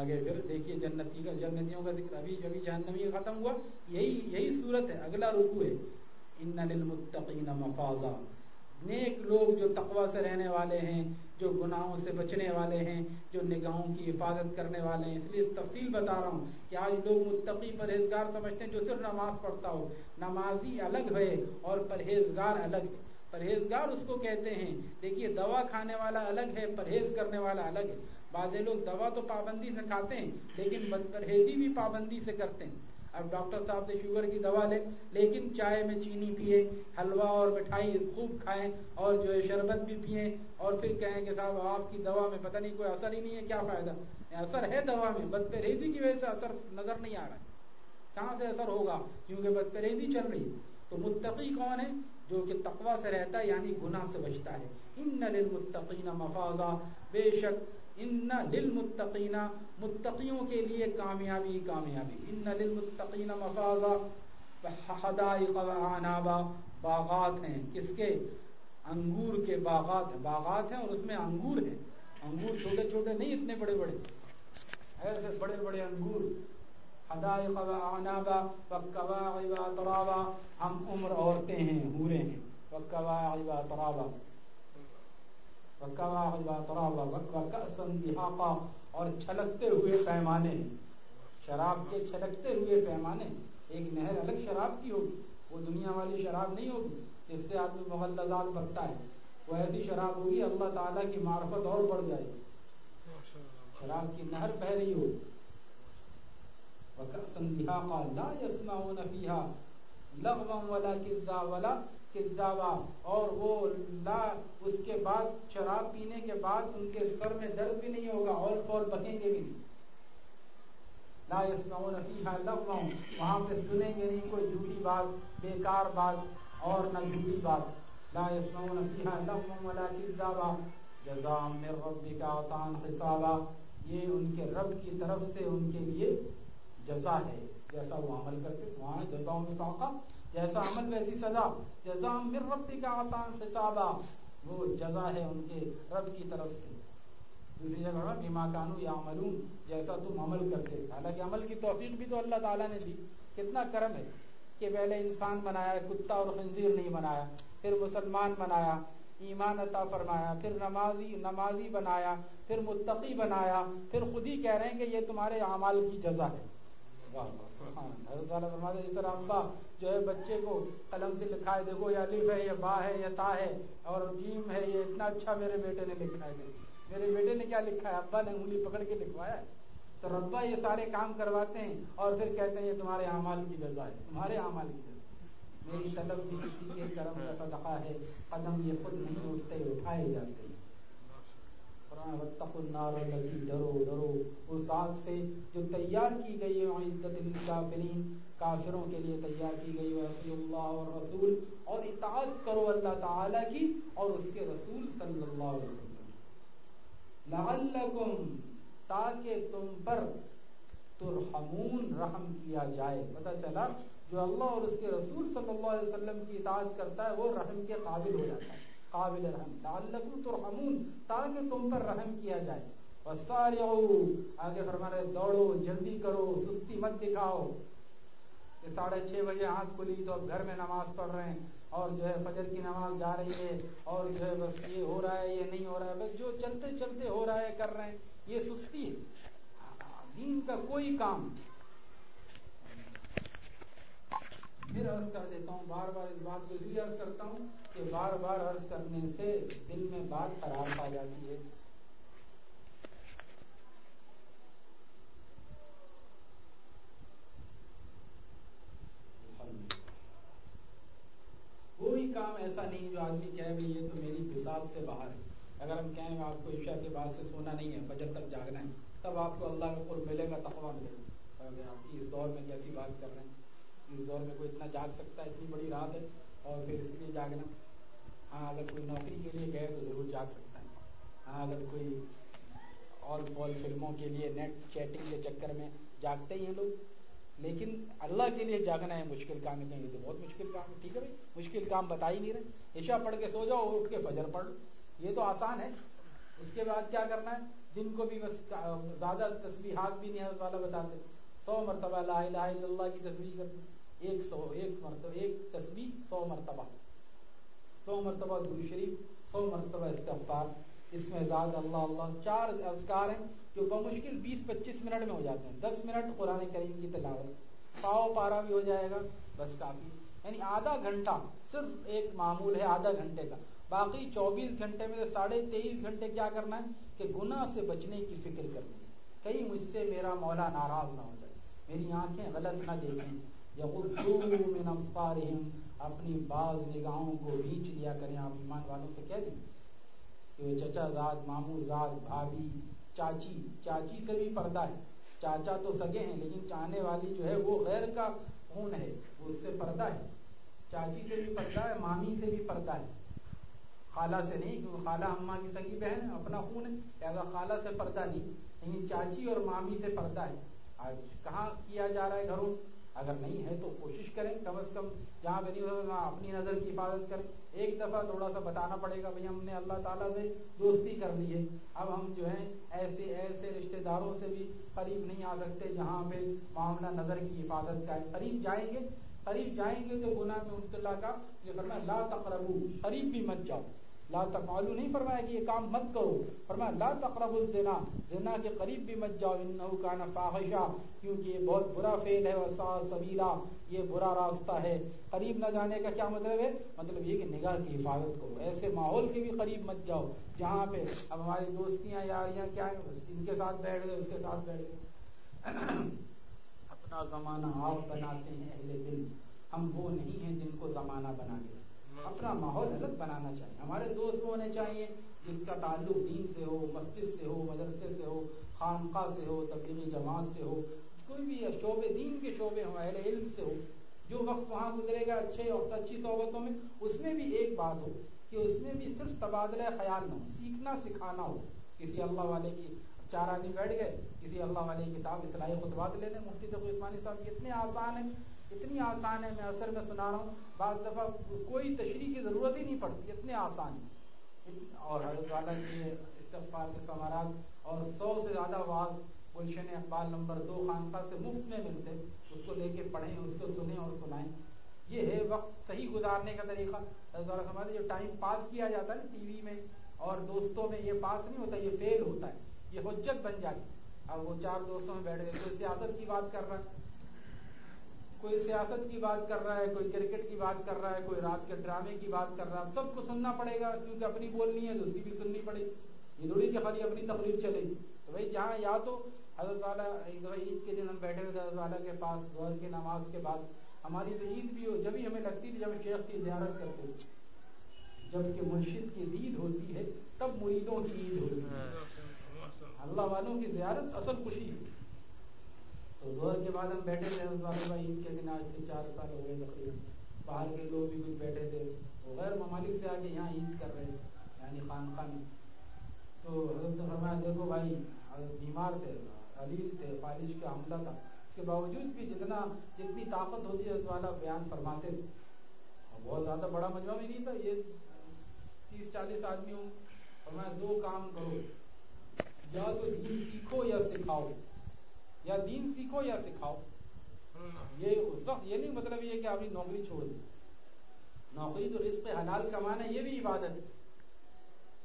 A: آگے پھر دیکھیے جنتی کا، جنتیوں کا ذکر ابھی جبھی جہنمی ختم ہوا۔ یہی یہی صورت ہے، اگلا رکوع ہے۔ ان للمتقین مفازا۔ نیک لوگ جو تقوی سے رہنے والے ہیں جو گناہوں سے بچنے والے ہیں، جو نگاہوں کی حفاظت کرنے والے ہیں۔ اس لیے تفصیل بتا رہا ہوں کہ آج لوگ متقی پرہیزگار سمجھتے ہیں جو صرف نماز پڑھتا ہو۔ نمازی الگ ہے اور پرہیزگار الگ ہے۔ پرہیزگار اس کو کہتے ہیں، دیکھیے دوا کھانے والا الگ ہے، پرہیز کرنے والا الگ ہے۔ بعض لوگ دوا تو پابندی سے کھاتے ہیں، لیکن پرہیزی بھی پابندی سے کرتے ہیں۔ اب ڈاکٹر صاحب سے شوگر کی دوا لے لیکن چائے میں چینی پیے حلوہ اور مٹھائی خوب کھائیں اور جو ہے شربت بھی پیئیں اور پھر کہیں کہ صاحب آپ کی دوا میں پتہ نہیں کوئی اثر ہی نہیں ہے، کیا فائدہ؟ اثر ہے دوا میں بد پرہیزی کی وجہ سے اثر نظر نہیں آ رہا ہے۔ کہاں سے اثر ہوگا؟ کیونکہ بد پرہیزی چل رہی ہے۔ تو متقی کون ہے؟ جو کہ تقوی سے رہتا ہے یعنی گناہ سے بچتا ہے۔ ان للمتقین مفازا، بے شک ان للمتقین متقیوں کے لیے کامیابی کامیابی۔ ان للمتقین مفازا حدائق وعنابا باغات ہیں۔ کس کے؟ انگور کے باغات باغات ہیں اور اس میں انگور ہیں۔ انگور چھوٹے چھوٹے نہیں، اتنے بڑے بڑے۔ ایسے بڑے بڑے انگور۔ حدائق وعنابا وکواعب ترابا ہم عمر عورتیں ہیں حوریں ہیں۔ وکواعب ترابا اور چھلکتے ہوئے پیمانے۔ شراب کے چھلکتے ہوئے پیمانے۔ ایک نہر الگ شراب کی ہوگی، وہ دنیا والی شراب نہیں ہوگی، جس سے آدمی مغلزات بنتا ہے۔ وہ ایسی شراب ہوگی، اللہ تعالیٰ کی معرفت اور بڑھ جائے۔ گی شراب کی نہر بہ رہی ہوگی لا يسمعون فيها لغوا ولا كذا ولا کذابا اور وہ لا، اس کے بعد شراب پینے کے بعد ان کے سر میں درد بھی نہیں ہوگا اور فور بکیں گے بھی لا يسمعون فيها لغوا وہاں پہ سنیں گے نہیں کوئی جھوٹی بات، بیکار بات اور نہ جھوٹی بات۔ لا يسمعون فيها لغوا ولا كذابا جزاء من ربك عطاء حسابا۔ یہ ان کے رب کی طرف سے ان کے لیے جزا ہے۔ جیسا وہ عمل کرتے، وہاں جزاء میں فاقہ جیسا عمل ویسی سزا جزا من ربی کا عطان حسابا، وہ جزا ہے ان کے رب کی طرف سے۔ دوسری جگہ بیما کانو یا عملون جیسا تم عمل کرتے حالانکہ عمل کی توفیق بھی تو اللہ تعالیٰ نے دی۔ کتنا کرم ہے کہ پہلے انسان بنایا، کتا اور خنزیر نہیں بنایا، پھر مسلمان بنایا، ایمان عطا فرمایا، پھر نمازی نمازی بنایا، پھر متقی بنایا، پھر خود ہی کہہ رہے ہیں کہ یہ تمہارے اعمال کی جزا ہے۔ حضرت والا فرماتے جس طرح ابا جو ہے بچے کو قلم سے لکھا ہے دیکھو یہ الف ہے، یہ با ہے، یہ تا ہے اور جیم ہے، یہ اتنا اچھا میرے بیٹے نے لکھا ہے، جی۔ میرے بیٹے نے کیا لکھا ہے؟ ابا نے انگلی پکڑ کے لکھوایا ہے۔ تو ربا یہ سارے کام کرواتے ہیں اور پھر کہتے ہیں یہ تمہارے اعمال کی جزا ہے، تمہارے اعمال کی جزا میری طلب بھی کسی کے کرم کا صدقہ ہے، قدم یہ خود نہیں اٹھتے، اٹھائے جاتے ہیں۔ ڈرو ڈرو اس آگ سے جو تیار کی گئی ہے، عزت للکافرین کافروں کے لیے تیار کی گئی ہے۔ اللہ اور رسول اور اطاعت کرو اللہ تعالی کی اور اس کے رسول صلی اللہ علیہ وسلم۔ لعلکم، تاکہ تم پر ترحمون رحم کیا جائے۔ پتہ چلا، جو اللہ اور اس کے رسول صلی اللہ علیہ وسلم کی اطاعت کرتا ہے، وہ رحم کے قابل ہو جاتا ہے۔ قابل رحم۔ لعلکم ترحمون، تاکہ تم پر رحم کیا جائے۔ وسارعو آگے فرما رہے، دوڑو، جلدی کرو، سستی مت دکھاؤ۔ کہ ساڑھے چھ بجے آنکھ کھلی تو اب گھر میں نماز پڑھ رہے ہیں اور جو ہے فجر کی نماز جا رہی ہے اور جو ہے بس یہ ہو رہا ہے، یہ نہیں ہو رہا ہے، بس جو چلتے چلتے ہو رہا ہے، کر رہے ہیں، یہ سستی ہے۔ دین کا کوئی کام۔ پھر عرض کر دیتا ہوں، بار بار اس بات کو اس لیے عرض کرتا ہوں کہ بار بار عرض کرنے سے دل میں بات خراب پا جاتی ہے۔ کوئی کام ایسا نہیں جو آدمی کہے بھائی یہ تو میری حساب سے باہر ہے۔ اگر ہم کہیں آپ کو عشاء کے بعد سے سونا نہیں ہے، فجر تک جاگنا ہے، تب آپ کو اللہ کا قرب ملے گا، تقوی ملے گا۔ آپ کی اس دور میں کیسی بات کر رہے ہیں، اس دور میں کوئی اتنا جاگ سکتا ہے، اتنی بڑی رات ہے، اور پھر اس لیے جاگنا۔ ہاں اگر کوئی نوکری کے لیے گئے تو ضرور جاگ سکتا ہے۔ ہاں اگر کوئی آل پال فلموں کے لیے نیٹ چیٹنگ کے چکر میں جاگتے ہی ہیں لوگ لیکن اللہ کے لیے جاگنا ہے، مشکل کام ہے یہ تو بہت مشکل کام ہے، ٹھیک ہے بھائی؟ مشکل کام بتا ہی نہیں رہے۔ عشاء پڑھ کے سو جاؤ اٹھ کے فجر پڑھ۔ یہ تو آسان ہے۔ اس کے بعد کیا کرنا ہے؟ دن کو بھی بس زیادہ تسبیحات بھی نہیں، حضرت والا بتاتے۔ سو مرتبہ لا الہ الا اللہ کی تصویر کرتے۔ ایک سو ایک مرتبہ ایک تسبیح، سو مرتبہ۔ سو مرتبہ درو شریف، سو مرتبہ استغفار۔ اس میں زاد اللہ اللہ چار اذکار ہیں جو بمشکل بیس پچیس منٹ میں ہو جاتے ہیں۔ دس منٹ قرآن کریم کی تلاوت۔ پاؤ پارا بھی ہو جائے گا، بس کافی۔ یعنی آدھا گھنٹہ، صرف ایک معمول ہے آدھا گھنٹے کا۔ باقی چوبیس گھنٹے میں سے ساڑھے تیئیس گھنٹے کیا کرنا ہے کہ گناہ سے بچنے کی فکر کرنی ہے۔ کہیں مجھ سے میرا مولا ناراض نہ ہو جائے۔ میری آنکھیں غلط نہ دیکھیں۔ من اپنی بعض نگاہوں کو بیچ لیا کریں آپ ایمان والوں سے۔ کہہ دیں۔ کہ چچا زاد مامو زاد، بھابھی، چاچی چاچی سے بھی پردہ ہے۔ چاچا تو سگے ہیں، لیکن چاہنے والی جو ہے وہ غیر کا خون ہے، وہ اس سے پردہ ہے۔ چاچی سے بھی پردہ ہے، مامی سے بھی پردہ ہے۔ خالہ سے نہیں، کیونکہ خالہ اماں کی سگی بہن اپنا خون ہے، لہٰذا خالہ سے پردہ نہیں، لیکن چاچی اور مامی سے پردہ ہے۔ آج کہاں کیا جا رہا ہے گھروں اگر نہیں ہے تو کوشش کریں، کم از کم جہاں بھی نہیں وہاں اپنی نظر کی حفاظت کریں۔ ایک دفعہ تھوڑا سا بتانا پڑے گا، بھائی ہم نے اللہ تعالیٰ سے دوستی کر لی ہے۔ اب ہم جو ہیں، ایسے ایسے رشتہ داروں سے بھی قریب نہیں آ سکتے جہاں پہ معاملہ نظر کی حفاظت کا ہے۔ قریب جائیں گے، قریب جائیں گے تو گناہ میں مبتلا کا یہ کرنا لا تقربو قریب بھی مت جاؤ۔ لا تفعلوا، نہیں فرمایا کہ یہ کام مت کرو۔ فرمایا، لا تقرب الزنا، زنا کے قریب بھی مت جاؤ انه كان فاحشا کیونکہ یہ بہت برا فعل ہے، وسا سبیلا، یہ برا راستہ ہے۔ قریب نہ جانے کا کیا مطلب ہے؟ مطلب یہ کہ نگاہ کی حفاظت کرو، ایسے ماحول کے بھی قریب مت جاؤ، جہاں پہ اب ہماری دوستیاں، یاریاں کیا ہیں ان کے ساتھ بیٹھ گئے، اس کے ساتھ بیٹھ گئے۔ اپنا زمانہ آپ بناتے ہیں، اہل دل۔ ہم وہ نہیں ہیں جن کو زمانہ بنا کے اپنا ماحول الگ بنانا چاہیے۔ ہمارے دوست ہونے چاہیے، جس کا تعلق دین سے ہو، مسجد سے ہو، مدرسے سے ہو، خانقاہ سے ہو، تبلیغی جماعت سے ہو، کوئی بھی شعبے، دین کے شعبے ہو اہل علم سے ہو، جو وقت وہاں گزرے گا، اچھے اور اچھی صحبتوں میں، اس میں بھی ایک بات ہو کہ اس میں بھی صرف تبادلہ خیال نہ ہو، سیکھنا، سکھانا ہو۔ کسی اللہ والے کی چار آدمی بیٹھ گئے، کسی اللہ والے کی کتاب اصلاحی خطبات لے لیں مفتی تقوی عثمانی صاحب کتنے آسان ہیں۔ اتنی آسان ہے، میں اثر میں سنا رہا ہوں، بعض دفعہ کوئی تشریح کی ضرورت ہی نہیں پڑتی، اتنے آسان اور حضرت والا کے استغفار کے سوارات اور سو سے زیادہ واز گلشن اقبال نمبر دو خانقاہ سے مفت میں ملتے، اس کو لے کے پڑھیں، اس کو سنیں اور سنائیں۔ یہ ہے وقت صحیح گزارنے کا طریقہ۔ حضرت والا سمجھے جو ٹائم پاس کیا جاتا ہے نا ٹی وی میں اور دوستوں میں یہ پاس نہیں ہوتا، یہ فیل ہوتا ہے، یہ حجت بن جاتی اب وہ چار دوستوں میں بیٹھ گئے، کوئی سیاست کی بات کر رہا ہے کوئی سیاست کی بات کر رہا ہے کوئی کرکٹ کی بات کر رہا ہے کوئی رات کے ڈرامے کی بات کر رہا ہے سب کو سننا پڑے گا کیونکہ اپنی بولنی ہے تو اس کی بھی سننی پڑے گی۔ یہ تھوڑی کہ خالی اپنی تقریب چلے گی۔ تو بھائی جہاں یا تو حضرت والا عید کے دن ہم بیٹھے ہوئے حضرت والا کے پاس غور کی نماز کے بعد ہماری تو عید بھی ہو جب ہی ہمیں لگتی تھی جب شیخ کی زیارت کرتے جبکہ مرشد کی دید ہوتی ہے تب مریدوں کی عید ہوتی ہے۔ اللہ والوں کی زیارت اصل خوشی ہے۔ تو زہر کے بعد ہم بیٹھے تھے بھائی عید کے دن آج سے چار سال ہو گئے تقریباً۔ باہر کے لوگ بھی کچھ بیٹھے تھے۔ وہ غیر ممالک سے آگے یہاں عید کر رہے یعنی خان خان تو حضرت نے فرمایا، دیکھو بھائی بیمار تھے علیل تھے، فالش کا حملہ تھا۔ اس کے باوجود بھی جتنا، جتنی طاقت ہوتی ہے اس والا بیان فرماتے تھے۔ بہت زیادہ بڑا مجمع بھی نہیں تھا، یہ تیس، چالیس آدمی ہوں۔ فرمایا، دو کام کرو، یا تو دین سیکھو یا سکھاؤ۔ یا دین سیکھو یا سکھاؤ۔ یہ اس وقت یہ نہیں مطلب یہ کہ آپ نے نوکری چھوڑ دی۔ نوکری تو رزق حلال کمانا یہ بھی عبادت ہے۔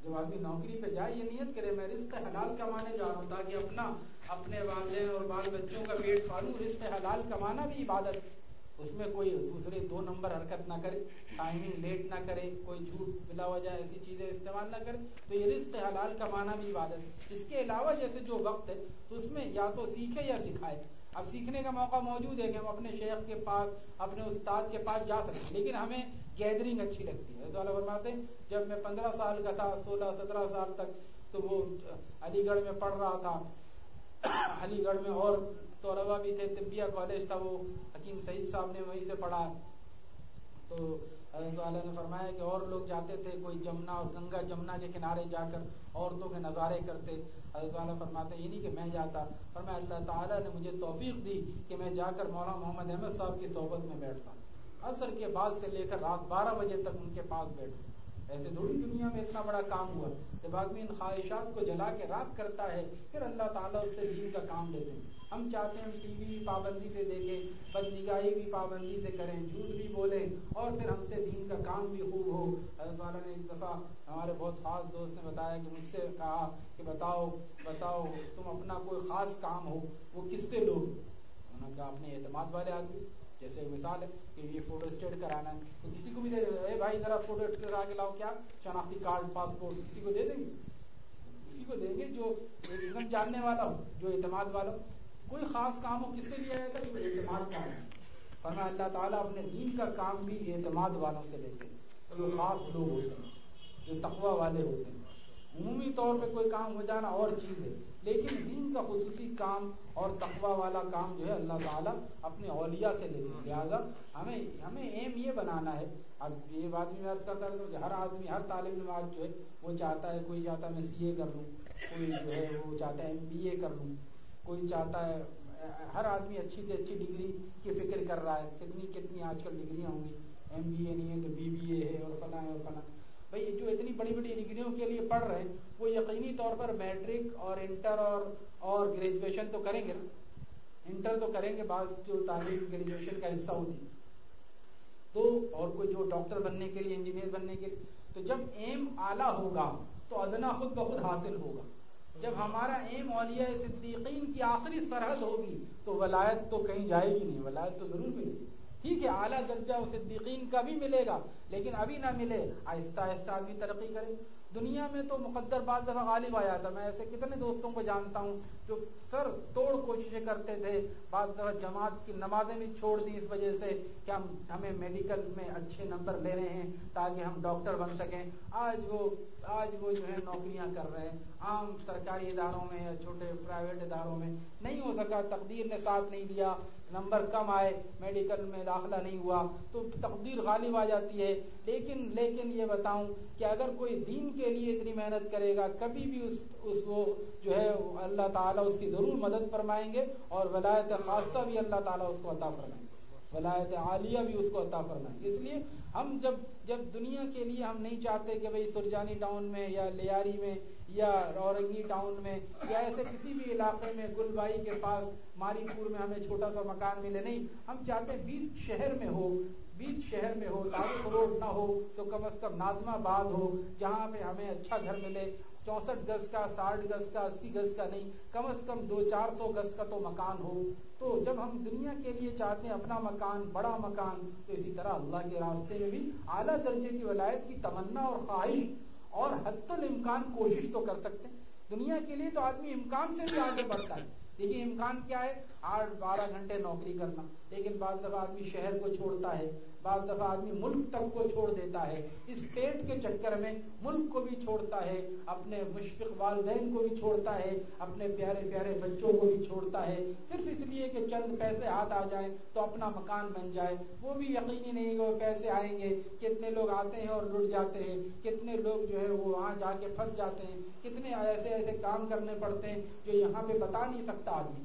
A: جب آدمی نوکری پہ جائے، یہ نیت کرے، میں رزق حلال کمانے جا رہا ہوں تاکہ اپنا، اپنے والدین اور بال بچوں کا پیٹ پالوں، رزق حلال کمانا بھی عبادت ہے۔ اس میں کوئی دوسرے دو نمبر حرکت نہ کرے ٹائمنگ لیٹ نہ کرے، کوئی جھوٹ بلا وجہ ایسی چیزیں استعمال نہ کرے، تو یہ رزق حلال کمانا بھی عبادت ہے۔ اس کے علاوہ جیسے جو وقت ہے تو اس میں یا تو سیکھے یا سکھائے۔ اب سیکھنے کا موقع موجود ہے کہ ہم اپنے شیخ کے پاس، اپنے استاد کے پاس جا سکتے ہیں، لیکن ہمیں گیدرنگ اچھی لگتی ہے۔ فرماتے ہیں، جب میں پندرہ سال کا تھا، سولہ، سترہ سال تک، تو وہ علی گڑھ میں پڑھ رہا تھا۔ علی گڑھ میں اور طلبا بھی تھے، طبیہ کالج تھا وہ، حکیم سعید صاحب نے وہیں سے پڑھا۔ تو حضرت والا نے فرمایا کہ اور لوگ جاتے تھے، کوئی جمنا اور گنگا جمنا کے کنارے جا کر عورتوں کے نظارے کرتے۔ حضرت والا فرماتے، یہ نہیں کہ میں جاتا۔ فرمایا، اللہ تعالیٰ نے مجھے توفیق دی کہ میں جا کر مولانا محمد احمد صاحب کی صحبت میں بیٹھتا۔ عصر کے بعد سے لے کر رات بارہ بجے تک ان کے پاس بیٹھتا۔ ایسے تھوڑی دنیا میں اتنا بڑا کام ہوا جب آدمی ان خواہشات کو جلا کے راک کرتا ہے، پھر اللہ تعالیٰ اس سے دین کا کام لیتے ہیں۔ ہم چاہتے ہیں ٹی وی بھی پابندی سے دیکھیں بد نگاہی بھی پابندی سے کریں، جھوٹ بھی بولیں، اور پھر ہم سے دین کا کام بھی خوب ہو۔ حضرت والا نے ایک دفعہ ہمارے بہت خاص دوست نے بتایا کہ مجھ سے کہا کہ بتاؤ بتاؤ، تم اپنا کوئی خاص کام ہو، وہ کس سے لوگ انہوں نے کہا، اپنے اعتماد والے آدمی۔ جیسے مثال ہے کہ یہ فوٹو اسٹیٹ کرانا ہے، تو کسی کو بھی دے دیں اے بھائی ذرا فوٹو اسٹیٹ کرا کے لاؤ، کیا شناختی کارڈ پاسپورٹ کسی کو دے دیں گے؟ کسی کو دیں گے جو ایک جاننے والا ہو، جو اعتماد والا ہو۔ کوئی خاص کام ہو، کس سے لیا جاتا ہے؟ جو اعتماد کا فرمایا اللہ تعالیٰ اپنے دین کا کام بھی اعتماد والوں سے لیتے ہیں۔ جو خاص لوگ ہوتے ہیں، جو تقوی والے ہوتے ہیں۔ عمومی طور پہ کوئی کام ہو جانا اور چیز ہے۔ لیکن دین کا خصوصی کام اور تقوی والا کام جو ہے اللہ تعالیٰ اپنے اولیاء سے لیتے ہیں۔ لہٰذا ہمیں ہمیں ایم یہ بنانا ہے۔ اب یہ بات میں عرض کرتا ہوں کہ ہر آدمی، ہر طالب علم آج جو ہے، وہ چاہتا ہے کوئی چاہتا ہے میں سی اے کر لوں، کوئی جو ہے وہ چاہتا ہے ایم بی اے کر لوں، کوئی چاہتا ہے، ہر آدمی اچھی سے اچھی ڈگری کی فکر کر رہا ہے، کتنی کتنی آج کل ڈگریاں ہوں گی۔ ایم بی اے نہیں ہے تو بی بی اے ہے اور فلاں ہے اور فلاں۔ بھائی جو اتنی بڑی بڑی ڈگریوں کے لیے پڑھ رہے ہیں، وہ یقینی طور پر میٹرک اور انٹر اور اور گریجویشن تو کریں گے نا۔ انٹر تو کریں گے، بعض جو تعلیم گریجویشن کا حصہ ہوتی تو اور کوئی جو ڈاکٹر بننے کے لیے، انجینئر بننے کے لیے، تو جب ایم اعلیٰ ہوگا تو ادنا خود بخود حاصل ہوگا۔ جب ہمارا ایم اولیاء صدیقین کی آخری سرحد ہوگی تو ولایت تو کہیں جائے گی نہیں، ولایت تو ضرور ملے گی۔ ٹھیک ہے، اعلیٰ درجہ صدیقین کا بھی ملے گا، لیکن ابھی نہ ملے، آہستہ آہستہ آدمی ترقی کرے۔ دنیا میں تو مقدر بعض دفعہ غالب آیا تھا، میں ایسے کتنے دوستوں کو جانتا ہوں جو سر توڑ کوششیں کرتے تھے، بعض دفعہ جماعت کی نمازیں بھی چھوڑ دی اس وجہ سے کہ ہم، ہمیں میڈیکل میں اچھے نمبر لے رہے ہیں تاکہ ہم ڈاکٹر بن سکیں۔ آج وہ آج وہ جو ہے نوکریاں کر رہے ہیں، عام سرکاری اداروں میں یا چھوٹے پرائیویٹ اداروں میں نہیں ہو سکا، تقدیر نے ساتھ نہیں دیا، نمبر کم آئے میڈیکل میں داخلہ نہیں ہوا، تو تقدیر غالب آ جاتی ہے۔ لیکن لیکن یہ بتاؤں کہ اگر کوئی دین کے لیے اتنی محنت کرے گا، کبھی بھی اس اس وہ جو ہے، اللہ تعالیٰ اس کی ضرور مدد فرمائیں گے اور ولایت خاصہ بھی اللہ تعالیٰ اس کو عطا فرمائیں گے ولایت عالیہ بھی اس کو عطا فرمائیں اس لیے ہم جب جب دنیا کے لیے ہم نہیں چاہتے کہ بھائی سرجانی ٹاؤن میں یا لیاری میں یا اورنگی ٹاؤن میں یا ایسے کسی بھی علاقے میں گل بائی کے پاس ماری پور میں ہمیں چھوٹا سا مکان ملے، نہیں، ہم چاہتے بیچ شہر میں ہو، بیچ شہر میں ہو تاریخ روڈ نہ ہو تو کم از کم نازم آباد ہو، جہاں پہ ہمیں اچھا گھر ملے۔ چونسٹھ گز کا، ساٹھ گز کا، اسی گز کا نہیں، کم از کم دو چار سو گز کا تو مکان ہو۔ تو جب ہم دنیا کے لیے چاہتے ہیں اپنا مکان، بڑا مکان، تو اسی طرح اللہ کے راستے میں بھی اعلیٰ درجے کی ولایت کی تمنا اور خواہش اور حت الامکان کوشش تو کر سکتے ہیں۔ دنیا کے لیے تو آدمی امکان سے بھی آگے بڑھتا ہے۔ دیکھیے امکان کیا ہے؟ آٹھ، بارہ گھنٹے نوکری کرنا۔ لیکن بعض دفعہ آدمی شہر کو چھوڑتا ہے۔ بعض دفعہ آدمی ملک تک کو چھوڑ دیتا ہے، اس پیٹ کے چکر میں ملک کو بھی چھوڑتا ہے، اپنے مشفق والدین کو بھی چھوڑتا ہے، اپنے پیارے پیارے بچوں کو بھی چھوڑتا ہے۔ صرف اس لیے کہ چند پیسے ہاتھ آ جائیں تو اپنا مکان بن جائے۔ وہ بھی یقینی نہیں کہ وہ پیسے آئیں گے۔ کتنے لوگ آتے ہیں اور لٹ جاتے ہیں۔ کتنے لوگ جو ہے وہ وہاں جا کے پھنس جاتے ہیں۔ کتنے ایسے ایسے کام کرنے پڑتے ہیں جو یہاں پہ بتا نہیں سکتا آدمی۔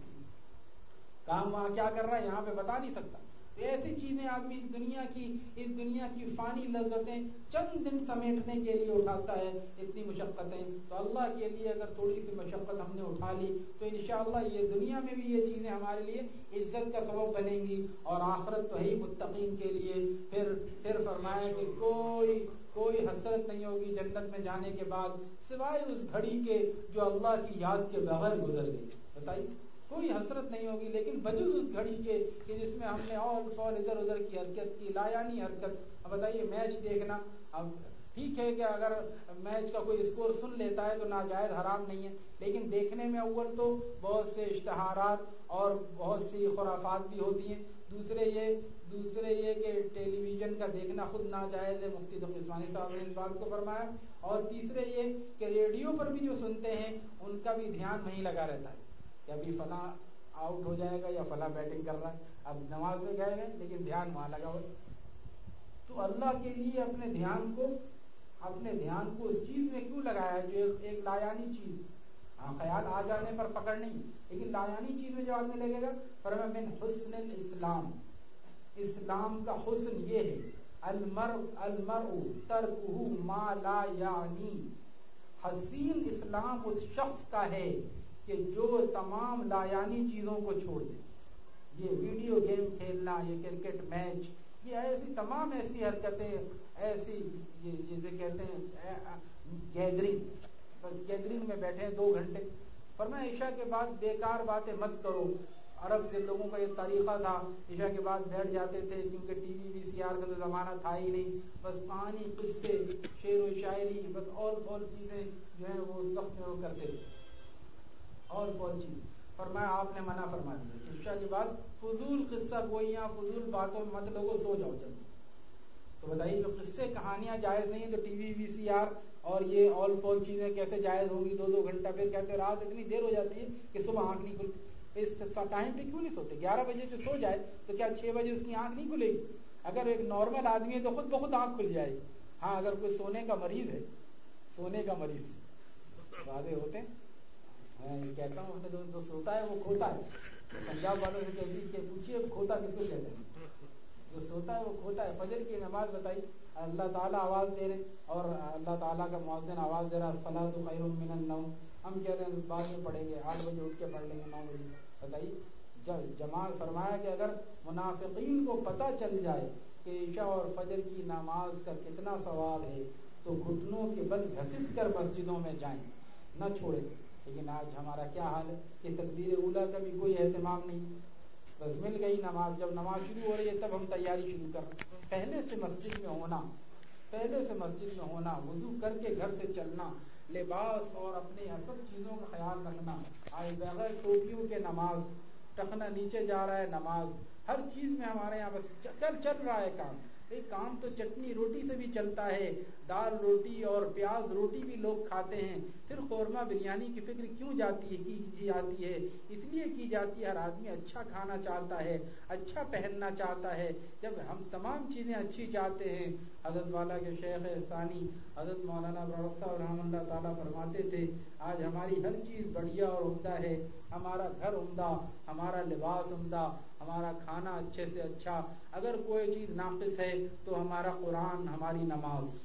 A: کام وہاں کیا کر رہا ہے؟ یہاں پہ بتا نہیں سکتا۔ ایسی چیزیں آدمی اس دنیا کی، اس دنیا کی فانی لذتیں چند دن سمیٹنے کے لیے اٹھاتا ہے، اتنی مشقتیں۔ تو اللہ کے لیے اگر تھوڑی سی مشقت ہم نے اٹھا لی، تو انشاءاللہ یہ دنیا میں بھی یہ چیزیں ہمارے لیے عزت کا سبب بنیں گی اور آخرت تو ہی متقین کے لیے۔ پھر پھر فرمایا کہ کوئی کوئی حسرت نہیں ہوگی جنت میں جانے کے بعد، سوائے اس گھڑی کے جو اللہ کی یاد کے بغیر گزر گئی۔ بتائیے۔ کوئی حسرت نہیں ہوگی، لیکن بجز اس گھڑی کے کہ جس میں ہم نے اور فور ادھر ادھر کی حرکت کی، لایانی حرکت۔ اب بتائیے میچ دیکھنا۔ اب ٹھیک ہے کہ اگر میچ کا کوئی اسکور سن لیتا ہے تو ناجائز، حرام نہیں ہے۔ لیکن دیکھنے میں اول تو بہت سے اشتہارات اور بہت سی خرافات بھی ہوتی ہیں۔ دوسرے یہ دوسرے یہ کہ ٹیلی ویژن کا دیکھنا خود ناجائز ہے، مفتی عثمانی صاحب نے اس بات کو فرمایا۔ اور تیسرے یہ کہ ریڈیو پر بھی جو سنتے ہیں، ان کا بھی دھیان وہیں لگا رہتا ہے۔ کہ ابھی فلاں آؤٹ ہو جائے گا یا فلاں بیٹنگ کر رہا ہے۔ اب نماز میں گئے ہیں، لیکن دھیان وہاں لگا ہوا تو اللہ کے لیے اپنے دھیان کو، اپنے دھیان کو اس چیز میں کیوں لگایا جو ایک لایانی چیز؟ ہاں خیال آ جانے پر پکڑ نہیں، لیکن لایانی چیز میں جو آدمی لگے گا پر من حسن الاسلام. اسلام کا حسن یہ ہے، المرء المرء ترکہ ما لا یعنی۔ حسین اسلام اس شخص کا ہے کہ جو تمام لایانی چیزوں کو چھوڑ دے۔ یہ ویڈیو گیم کھیلنا، یہ کرکٹ میچ، یہ ایسی تمام ایسی حرکتیں، ایسی یہ جسے کہتے ہیں گیدرنگ۔ بس گیدرنگ میں بیٹھے ہیں دو گھنٹے۔ پر میں عشاء کے بعد بیکار باتیں مت کرو۔ عرب کے لوگوں کا یہ طریقہ تھا، عشاء کے بعد بیٹھ جاتے تھے، کیونکہ ٹی وی وی سی آر کا تو زمانہ تھا ہی نہیں۔ بس کہانی، قصے، شعر و شاعری، بس اور اور چیزیں جو ہیں وہ اس وقت میں وہ کرتے تھے۔ اور کون چیز؟ فرمایا، آپ نے منع فرما دیا۔ عشاء کے بعد فضول قصہ گوئیاں فضول باتوں مت لوگوں سو جاؤ جلدی۔ تو بتائیے جو قصے، کہانیاں جائز نہیں ہیں تو ٹی وی وی سی آر اور یہ آل فول چیزیں کیسے جائز ہوں گی؟ دو دو گھنٹہ پھر کہتے ہیں رات اتنی دیر ہو جاتی ہے کہ صبح آنکھ نہیں کھلتی اس ٹائم پہ کیوں نہیں سوتے؟ گیارہ بجے جو سو جائے تو کیا چھ بجے اس کی آنکھ نہیں کھلے گی؟ اگر ایک نارمل آدمی ہے تو خود بخود آنکھ کھل جائے گی۔ ہاں اگر کوئی سونے کا مریض ہے، سونے کا مریض وعدے ہوتے ہیں؟ میں کہتا ہوں، اپنے جو سوتا ہے، وہ کھوتا ہے۔ پنجاب والوں سے کہتی جی، کہ پوچھیے کھوتا کس کو کہتے ہیں؟ جو سوتا ہے، وہ کھوتا ہے۔ فجر کی نماز بتائی۔ اللہ تعالیٰ آواز دے رہے اور اللہ تعالیٰ کا مؤذن آواز دے رہا فلاح تو خیر من النوم۔ ہم کہہ رہے ہیں، بعد میں پڑھیں گے۔ آٹھ بجے اٹھ کے پڑھ لیں گے نو بجے۔ بتائیے جب جمال فرمایا کہ اگر منافقین کو پتہ چل جائے کہ عشاء اور فجر کی نماز کا کتنا ثواب ہے، تو گھٹنوں کے بل گھسٹ کر مسجدوں میں جائیں۔ نہ چھوڑیں۔ لیکن آج ہمارا کیا حال ہے؟ کہ تقدیر اولا کا بھی کوئی اہتمام نہیں۔ بس مل گئی نماز۔ جب نماز شروع ہو رہی ہے تب ہم تیاری شروع کر رہے ہیں۔ پہلے سے مسجد میں ہونا، پہلے سے مسجد میں ہونا، وضو کر کے گھر سے چلنا، لباس اور اپنے سب چیزوں کا خیال رکھنا آج بغیر ٹوپیوں کے نماز ٹکنا نیچے جا رہا ہے نماز۔ ہر چیز میں ہمارے یہاں بس چل چل رہا ہے کام۔ کام تو چٹنی روٹی سے بھی چلتا ہے، دال روٹی اور پیاز روٹی بھی لوگ کھاتے ہیں۔ پھر قورمہ بریانی کی فکر کیوں جاتی ہے، کی جاتی ہے؟ اس لیے کی جاتی ہے، ہر آدمی اچھا کھانا چاہتا ہے اچھا پہننا چاہتا ہے۔ جب ہم تمام چیزیں اچھی چاہتے ہیں، حضرت والا کے شیخ ثانی، حضرت مولانا صاحب رحم اللہ تعالیٰ فرماتے تھے، آج ہماری ہر چیز بڑھیا اور عمدہ ہے، ہمارا گھر عمدہ، ہمارا لباس عمدہ ہمارا کھانا اچھے سے اچھا اگر کوئی چیز ناقص ہے تو ہمارا قرآن، ہماری نماز۔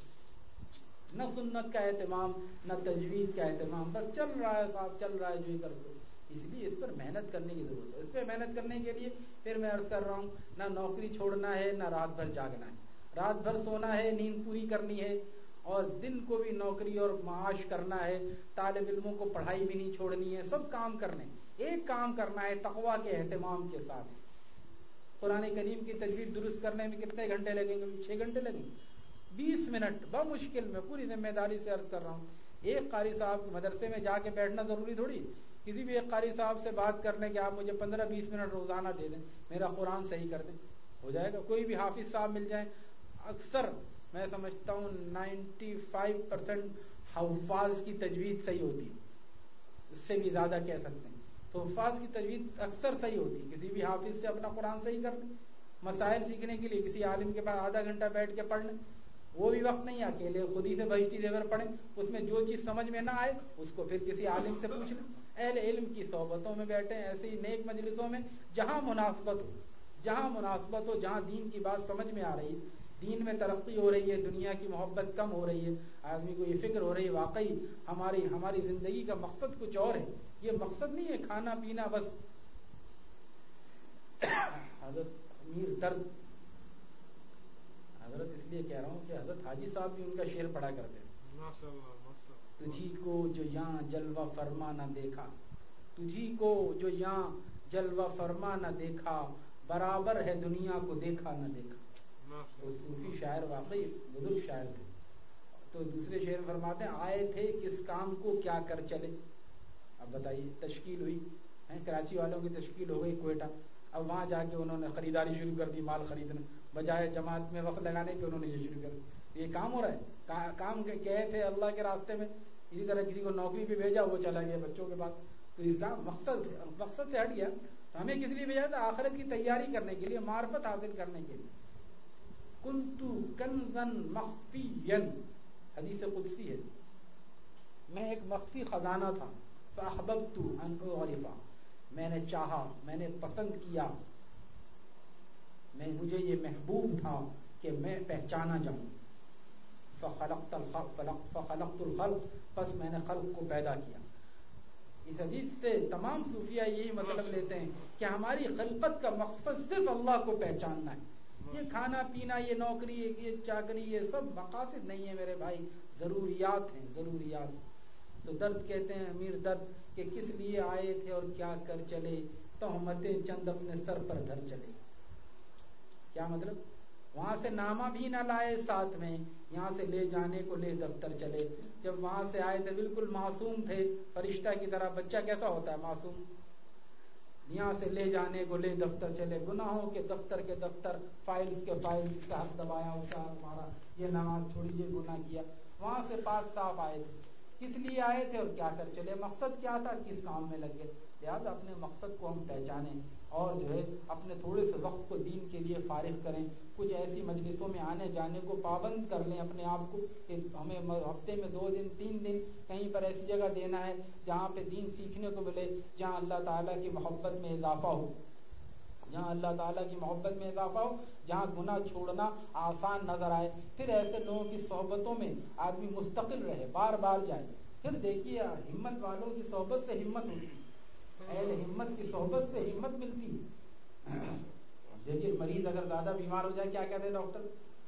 A: نہ سنت کا اہتمام، نہ تجوید کا اہتمام، بس چل رہا ہے صاحب، چل رہا ہے جو کر دو اس لیے اس پر محنت کرنے کی ضرورت ہے۔ اس پہ محنت کرنے کے لیے پھر میں عرض کر رہا ہوں، نہ نوکری چھوڑنا ہے، نہ رات بھر جاگنا ہے۔ رات بھر سونا ہے، نیند پوری کرنی ہے۔ اور دن کو بھی نوکری اور معاش کرنا ہے، طالب علموں کو پڑھائی بھی نہیں چھوڑنی ہے، سب کام کرنے۔ ایک کام کرنا ہے تقوا کے اہتمام کے ساتھ۔ قرآن کریم کی تجویز درست کرنے میں کتنے گھنٹے لگیں گے؟ چھ گھنٹے لگیں گے۔ بیس منٹ بمشکل میں، پوری ذمہ داری سے عرض کر رہا ہوں۔ ایک قاری صاحب مدرسے میں جا کے بیٹھنا ضروری تھوڑی؟ کسی بھی ایک قاری صاحب سے بات کر لیں کہ آپ مجھے پندرہ بیس منٹ روزانہ دے دیں، میرا قرآن صحیح کر دیں۔ ہو جائے گا۔ کوئی بھی حافظ صاحب مل جائیں۔ اکثر میں سمجھتا ہوں نائنٹی فائیو پرسینٹ حفاظ کی تجویز صحیح ہوتی ہے۔ اس سے بھی زیادہ کہہ سکتے ہیں۔ تو حفاظ کی تجویز اکثر صحیح ہوتی ہے کسی بھی حافظ سے اپنا قرآن صحیح کر لیں مسائل سیکھنے کے لیے، کسی عالم کے پاس آدھا گھنٹہ بیٹھ کے پڑھ لیں وہ بھی وقت نہیں اکیلے خود ہی سے بہشتی زیور پڑھیں، اس میں جو چیز سمجھ میں نہ آئے، اس کو پھر کسی عالم سے پوچھ لیں اہل علم کی صحبتوں میں بیٹھیں ایسے ہی نیک مجلسوں میں، جہاں مناسبت ہو، جہاں مناسبت ہو، جہاں دین کی بات سمجھ میں آ رہی دین میں ترقی ہو رہی ہے دنیا کی محبت کم ہو رہی ہے آدمی کو یہ فکر ہو رہی ہے واقعی ہماری ہماری زندگی کا مقصد کچھ اور ہے۔ یہ مقصد نہیں ہے کھانا پینا بس۔ حضرت امیر درد۔ حضرت اس لیے کہہ رہا ہوں کہ حضرت حاجی صاحب بھی ان کا شعر پڑھا کرتے تجھی کو جو یہاں جلوہ فرما نہ دیکھا تجھی کو جو یہاں جلوہ فرما نہ دیکھا برابر ہے دنیا کو دیکھا نہ دیکھا۔ صوفی شاعر واقعی بزرگ شاعر تھے۔ تو دوسرے شعر فرماتے ہیں، آئے تھے کس کام کو کیا کر چلے۔ اب بتائیے، تشکیل ہوئی کراچی والوں کی تشکیل ہو گئی کوئٹہ۔ اب وہاں جا کے انہوں نے خریداری شروع کر دی مال خریدنا۔ بجائے جماعت میں وقت لگانے کے انہوں نے یہ شروع کر دی۔ یہ کام ہو رہا ہے۔ کام کہے تھے اللہ کے راستے میں، اسی طرح کسی کو نوکری پہ بھیجا، وہ چلا گیا بچوں کے پاس۔ تو اس کا مقصد مقصد سے ہٹ گیا۔ ہمیں کس لیے بھیجا تھا؟ آخرت کی تیاری کرنے کے لیے، معرفت حاصل کرنے کے لیے۔ کنتو کنزن مخفی حدیث قدسی ہے۔ میں ایک مخفی خزانہ تھا فاحببت ان اعرفا میں نے چاہا میں نے پسند کیا۔ میں مجھے یہ محبوب تھا کہ میں پہچانا جاؤں۔ فخلقت الخلق فخلقت الخلق پس میں نے خلق کو پیدا کیا۔ اس حدیث سے تمام صوفیہ یہی مطلب لیتے ہیں کہ ہماری خلقت کا مقصد صرف اللہ کو پہچاننا ہے۔ یہ کھانا پینا، یہ نوکری، یہ چاکری، یہ سب مقاصد نہیں ہے میرے بھائی، ضروریات ہیں، ضروریات تو درد کہتے ہیں امیر درد کہ کس لیے آئے تھے اور کیا کر چلے؟ تو چند اپنے سر پر دھر چلے۔ کیا مطلب؟ وہاں سے نامہ بھی نہ لائے ساتھ میں، یہاں سے لے جانے کو لے دفتر چلے۔ جب وہاں سے آئے تھے بالکل معصوم تھے، فرشتہ کی طرح بچہ کیسا ہوتا ہے معصوم؟ یہاں سے لے جانے کو لے دفتر چلے۔ گناہوں کے دفتر کے دفتر فائلز کے فائلز کا حق دبایا اس کا مارا یہ نماز چھوڑی، یہ گناہ کیا۔ وہاں سے پاک صاف آئے تھے۔ کس لیے آئے تھے اور کیا کر چلے؟ مقصد کیا تھا؟ کس کام میں لگے؟ لہٰذا اپنے مقصد کو ہم پہچانیں۔ اور جو ہے اپنے تھوڑے سے وقت کو دین کے لیے فارغ کریں۔ کچھ ایسی مجلسوں میں آنے جانے کو پابند کر لیں اپنے آپ کو کہ ہمیں ہفتے میں دو دن، تین دن کہیں پر ایسی جگہ دینا ہے جہاں پہ دین سیکھنے کو ملے، جہاں اللہ تعالیٰ کی محبت میں اضافہ ہو۔ جہاں اللہ تعالیٰ کی محبت میں اضافہ ہو، جہاں گناہ چھوڑنا آسان نظر آئے۔ پھر ایسے لوگوں کی صحبتوں میں آدمی مستقل رہے، بار بار جائے۔ پھر دیکھیے، ہمت والوں کی صحبت سے ہمت ہوتی ہے۔ اہل ہمت کی صحبت سے ہمت ملتی ہے۔ دیکھیے مریض اگر زیادہ بیمار ہو جائے، کیا کہتے ہیں ڈاکٹر؟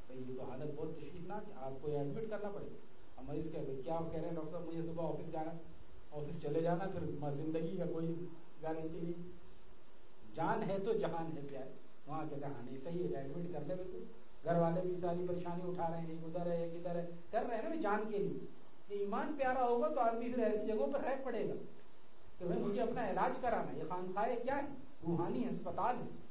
A: یہ تو حالت بہت تشویشناک ہے، آپ کو ایڈمٹ کرنا پڑے گا۔ مریض کہتے کیا کہہ رہے ہیں ڈاکٹر صاحب؟ مجھے صبح آفس جانا آفس چلے جانا، پھر زندگی کا کوئی گارنٹی نہیں۔ جان ہے تو جہان ہے پیار وہاں کہتے ہیں ہاں نہیں، صحیح ہے ایڈمٹ کر لے بالکل۔ گھر والے بھی ساری پریشانی اٹھا رہے ہیں ادھر ہے، ایک ادھر ہے۔ کر رہے ہیں نا، جان کے لیے ایمان پیارا ہوگا تو آدمی پھر ایسی جگہوں پر رہ پڑے گا۔ کہ بھائی مجھے اپنا علاج کرانا یہ خانخواہ کیا ہے؟ روحانی اسپتال ہے۔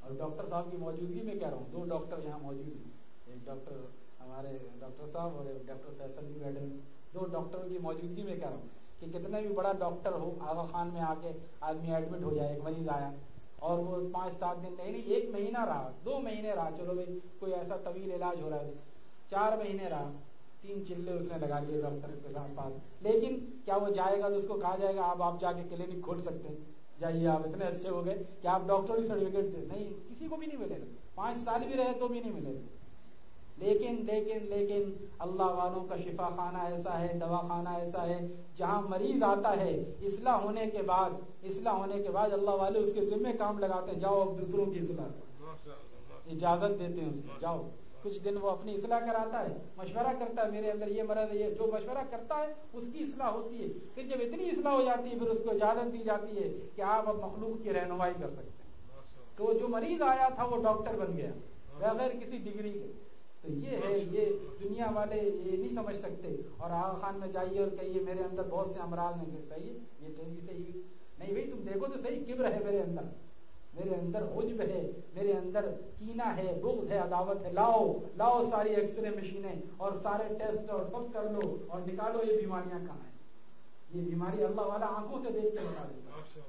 A: اور ڈاکٹر صاحب کی موجودگی میں کہہ رہا ہوں، دو ڈاکٹر یہاں موجود ہیں۔ ایک ڈاکٹر ہمارے ڈاکٹر صاحب اور ایک ڈاکٹر فیصل بھی بیٹھے ہیں۔ دو ڈاکٹروں کی موجودگی میں کہہ رہا ہوں کہ کتنا بھی بڑا ڈاکٹر ہو، آغا خان میں آ کے آدمی ایڈمٹ ہو جائے، ایک مریض آیا اور وہ پانچ سات دن نہیں نہیں، ایک مہینہ رہا، دو مہینے رہا۔ چلو بھائی، کوئی ایسا طویل علاج ہو رہا ہے۔ چار مہینے رہا۔ تین چلے اس نے لگا لیے ڈاکٹر کے ساتھ پاس۔ لیکن کیا وہ جائے گا تو اس کو کہا جائے گا آپ آپ جا کے کلینک کھول سکتے ہیں۔ جائیے آپ اتنے اچھے ہو گئے کہ آپ ڈاکٹر سرٹیفکیٹ دیں۔ نہیں کسی کو بھی نہیں ملے گا۔ پانچ سال بھی رہے تو بھی نہیں ملے گا۔ لیکن لیکن لیکن اللہ والوں کا شفا خانہ ایسا ہے دوا خانہ ایسا ہے جہاں مریض آتا ہے اصلاح ہونے کے بعد اصلاح ہونے کے بعد اللہ والے اس کے ذمہ کام لگاتے ہیں۔ جاؤ اب دوسروں کی اصلاح۔ اجازت دیتے ہیں اس کو۔ جاؤ۔ کچھ دن وہ اپنی اصلاح کراتا ہے، مشورہ کرتا ہے، میرے اندر یہ مرض ہے جو مشورہ کرتا ہے، اس کی اصلاح ہوتی ہے۔ پھر جب اتنی اصلاح ہو جاتی ہے، پھر اس کو اجازت دی جاتی ہے کہ آپ اب مخلوق کی رہنمائی کر سکتے ہیں۔ تو جو مریض آیا تھا، وہ ڈاکٹر بن گیا، بغیر کسی ڈگری کے۔ تو یہ ہے، یہ دنیا والے یہ نہیں سمجھ سکتے۔ اور آغا خان میں جائیے اور کہیے، میرے اندر بہت سے امراض ہیں۔ صحیح یہ تیزی سے ہی نہیں بھائی، تم دیکھو تو صحیح کبر ہے میرے اندر۔ میرے اندر عجب ہے، میرے اندر کینا ہے، بغض ہے، عداوت ہے۔ لاؤ لاؤ ساری ایکس رے مشینیں اور سارے ٹیسٹ اور سب کر لو اور نکالو یہ بیماریاں کہاں ہیں؟ یہ بیماری اللہ والا آنکھوں سے دیکھ کے بتا دیتا ہے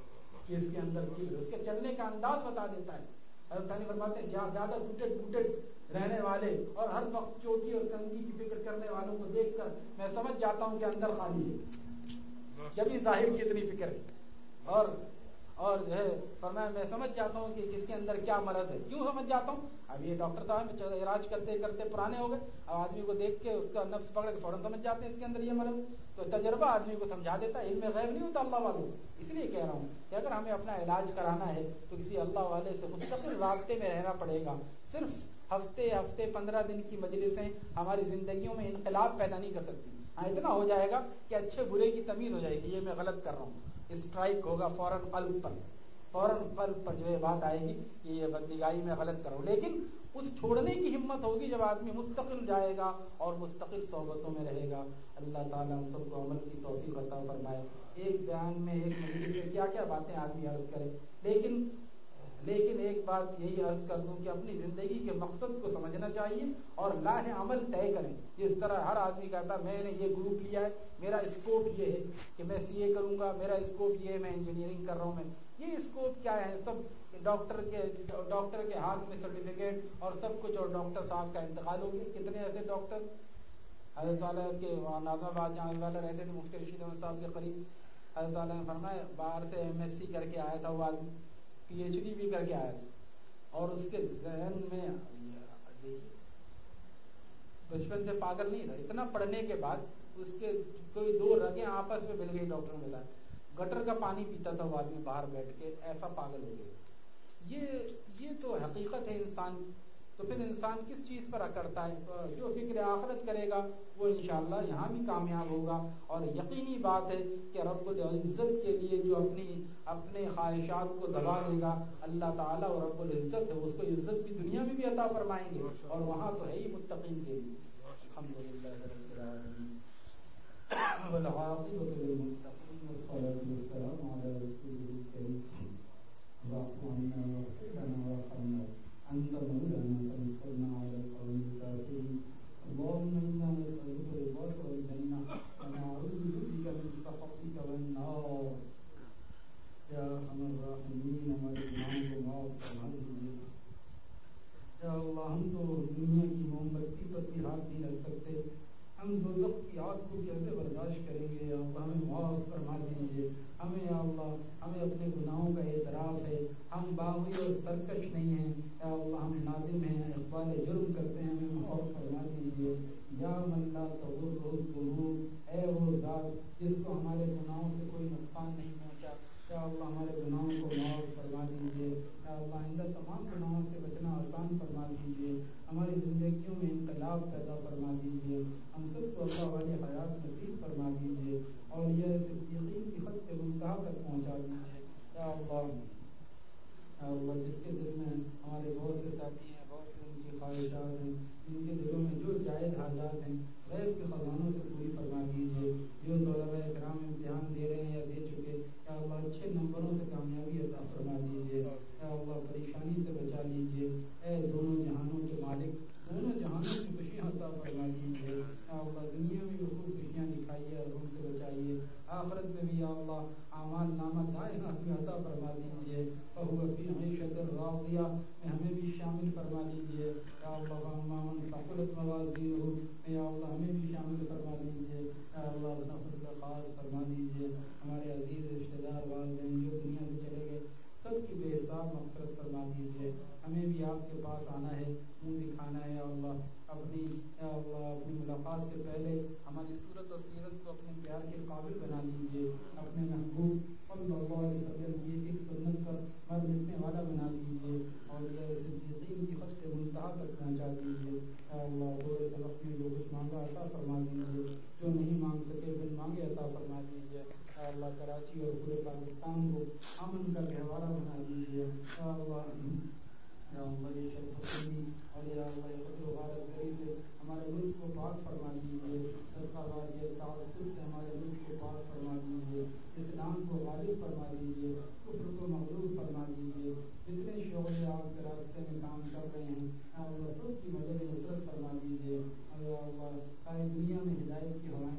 A: کہ اس کے اندر کبر اس کے چلنے کا انداز بتا دیتا ہے۔ حضرت علی فرماتے ہیں زیادہ سوٹڈ پوٹڈ رہنے والے اور ہر وقت چوٹی اور کنگی کی فکر کرنے والوں کو دیکھ کر میں سمجھ جاتا ہوں کہ اندر خالی ہے۔ جب ہی ظاہر کی اتنی فکر ہے۔ اور اور جو ہے فرمایا میں سمجھ جاتا ہوں کہ کس کے اندر کیا مرض ہے۔ کیوں سمجھ جاتا ہوں؟ اب یہ ڈاکٹر صاحب علاج کرتے کرتے پرانے ہو گئے۔ اب آدمی کو دیکھ کے اس کا نفس پکڑ کے فوراً سمجھ جاتے ہیں اس کے اندر یہ مرض۔ تو تجربہ آدمی کو سمجھا دیتا ہے، علم غیب نہیں ہوتا اللہ والوں اس لیے کہہ رہا ہوں کہ اگر ہمیں اپنا علاج کرانا ہے، تو کسی اللہ والے سے مستقل رابطے میں رہنا پڑے گا۔ صرف ہفتے ہفتے پندرہ دن کی مجلسیں ہماری زندگیوں میں انقلاب پیدا نہیں کر سکتی۔ ہاں اتنا ہو جائے گا کہ اچھے برے کی تمیز ہو جائے گی۔ یہ میں غلط کر رہا ہوں۔ اسٹرائک ہوگا فوراً قلب پر۔ فوراً قلب پر جو ہے بات آئے گی کہ یہ بندگائی میں غلط کرو۔ لیکن اس چھوڑنے کی ہمت ہوگی جب آدمی مستقل جائے گا اور مستقل صحبتوں میں رہے گا۔ اللہ تعالیٰ ہم سب کو عمل کی توفیق عطا فرمائے۔ ایک بیان میں ایک مجلس میں کیا کیا باتیں آدمی عرض کرے۔ لیکن لیکن ایک بات یہی عرض کر دوں کہ اپنی زندگی کے مقصد کو سمجھنا چاہیے اور لاہ عمل طے کریں۔ جس طرح ہر آدمی کہتا ہے، میں نے یہ گروپ لیا ہے، میرا اسکوپ یہ ہے کہ میں سی اے کروں گا، میرا اسکوپ یہ ہے، میں انجینئرنگ کر رہا ہوں، میں۔ یہ اسکوپ کیا ہے؟ سب ڈاکٹر کے ڈاکٹر کے ہاتھ میں سرٹیفکیٹ اور سب کچھ اور ڈاکٹر صاحب کا انتقال ہو گیا۔ کتنے ایسے ڈاکٹر حضرت والا کے نازم آباد جہاں والا رہتے تھے، مفتی رشید احمد صاحب کے قریب۔ حضرت والا نے فرمایا، باہر سے ایم ایس سی کر کے آیا تھا وہ آدمی۔ پی ایچ ڈی بھی کر کے آیا تھا اور اس کے ذہن میں بچپن سے پاگل نہیں تھا، اتنا پڑھنے کے بعد اس کے کوئی دو رگیں آپس میں مل گئی ڈاکٹر ملا گٹر کا پانی پیتا تھا وہ آدمی باہر بیٹھ کے، ایسا پاگل ہو گیا۔ یہ یہ تو حقیقت ہے انسان تو پھر انسان کس چیز پر اکڑتا ہے؟ تو جو فکر آخرت کرے گا، وہ انشاءاللہ یہاں بھی کامیاب ہوگا۔ اور یقینی بات ہے کہ رب العزت کے لیے جو اپنی، اپنے خواہشات کو دبا دے گا، اللہ تعالیٰ اور رب العزت ہے، اس کو عزت بھی دنیا میں بھی عطا فرمائیں گے۔ اور وہاں تو ہے ہی متقین کے لیے۔ الحمد للہ رب العالمین۔ والعاقبۃ للمتقین، والصلاة والسلام رسول اللهم اغفر لنا وارحمنا انت مولانا فانصرنا على القوم الكافرين اللهم انا نسالك رضاك والجنه ونعوذ بك من سخطك والنار یا ارحم الراحمین ہمارے گناہوں کو معاف فرما دیجیے یا اللہ ہم تو دنیا کی موم بتی پر بھی ہاتھ نہیں رکھ سکتے ہم دو کی آگ کو کیسے برداشت کریں گے یا اللہ ہمیں معاف فرما دیجیے ہمیں یا اللہ ہمیں اپنے گناہوں کا اعتراف ہے ہم باغی اور سرکش نہیں ہیں یا اللہ ہم نادم ہیں اقبال جرم کرتے ہیں ہمیں معاف فرما دیجیے یا ملا تغر روز قلوب اے وہ ذات جس کو ہمارے گناہوں سے کوئی نقصان نہیں پہنچا۔ یا اللہ ہمارے گناہوں کو معاف فرما دیجیے یا اللہ آئندہ تمام گناہوں سے بچنا آسان فرما دیجیے ہماری زندگیوں میں انقلاب پیدا فرما دیجیے ہم سب کو اللہ والی حیات نصیب فرما دیجیے اور یہ صدیقین کی خط کے منتہا تک پہنچا دیجیے یا اللہ یا اللہ، جس کے دل میں ہمارے بہت سے ساتھی ہیں، بہت سے ان کی خواہشات ہیں ان کے دلوں میں جو جائز حاجات ہیں، غیب کے خزانوں سے پوری فرما دیجیے جو طلبہ اللہ اچھے نمبروں سے کامیابی عطا فرما دیجیے یا اللہ، پریشانی سے بچا لیجیے اے دونوں جہانوں کے مالک، دونوں جہانوں کی خوشیاں عطا فرما دیجیے یا اللہ، دنیا میں بھی خوب خوشیاں دکھائیے اور ہم سے بچائیے۔ آخرت میں بھی یا اللہ، اعمال نامہ دائیں ہمیں عطا فرما دیجیے بہو فی عیشت راضیہ، میں ہمیں بھی شامل فرما دیجیے یا اللہ من ثقلت موازینہ یا اللہ ہمیں بھی شامل فرما دیجیے یا اللہ، اپنا فضل خاص فرما دیجیے ہمارے عزیز رشتہ دار والدین جو دنیا سے چلے گئے سب آپ مغفرت فرما دیجیے۔ ہمیں بھی آپ کے پاس آنا ہے، منہ دکھانا ہے۔ اللہ، اپنی اللہ، اپنی ملاقات سے پہلے ہماری صورت اور سیرت کو اپنے پیار کے قابل بنا دیجیے اپنے محبوب صلی اللہ علیہ وسلم کی ایک ایک سنت پر مر مٹنے والا بنا دیجیے اور یہ صدیقین کی خط منتہا تک پہنچا دیجیے یا اللہ دور سبق میں جو کچھ مانگا عطا فرما دیجیے جو نہیں مانگ سکے بن مانگے عطا فرما دیجیے یا اللہ کراچی اور پورے پاکستان کو امن کا گہوارہ بنا دیجیے یا اللہ یا اللہ، یہ شرفی اور یا اللہ، یہ قدر غارت گری سے ہمارے ملک کو پاک فرما دیجیے۔ صدقہ واجیے تعصب سے ہمارے ملک کو پاک فرما دیجیے۔ اسلام کو غالب فرما دیجیے۔ کفر کو مغلوب فرما دیجیے۔ جتنے شعبے آپ کے راستے میں کام کر رہے ہیں اللہ سب کی مدد نصرت فرما دیجیے۔ اللہ اللہ، ساری دنیا میں ہدایت کی ہوائیں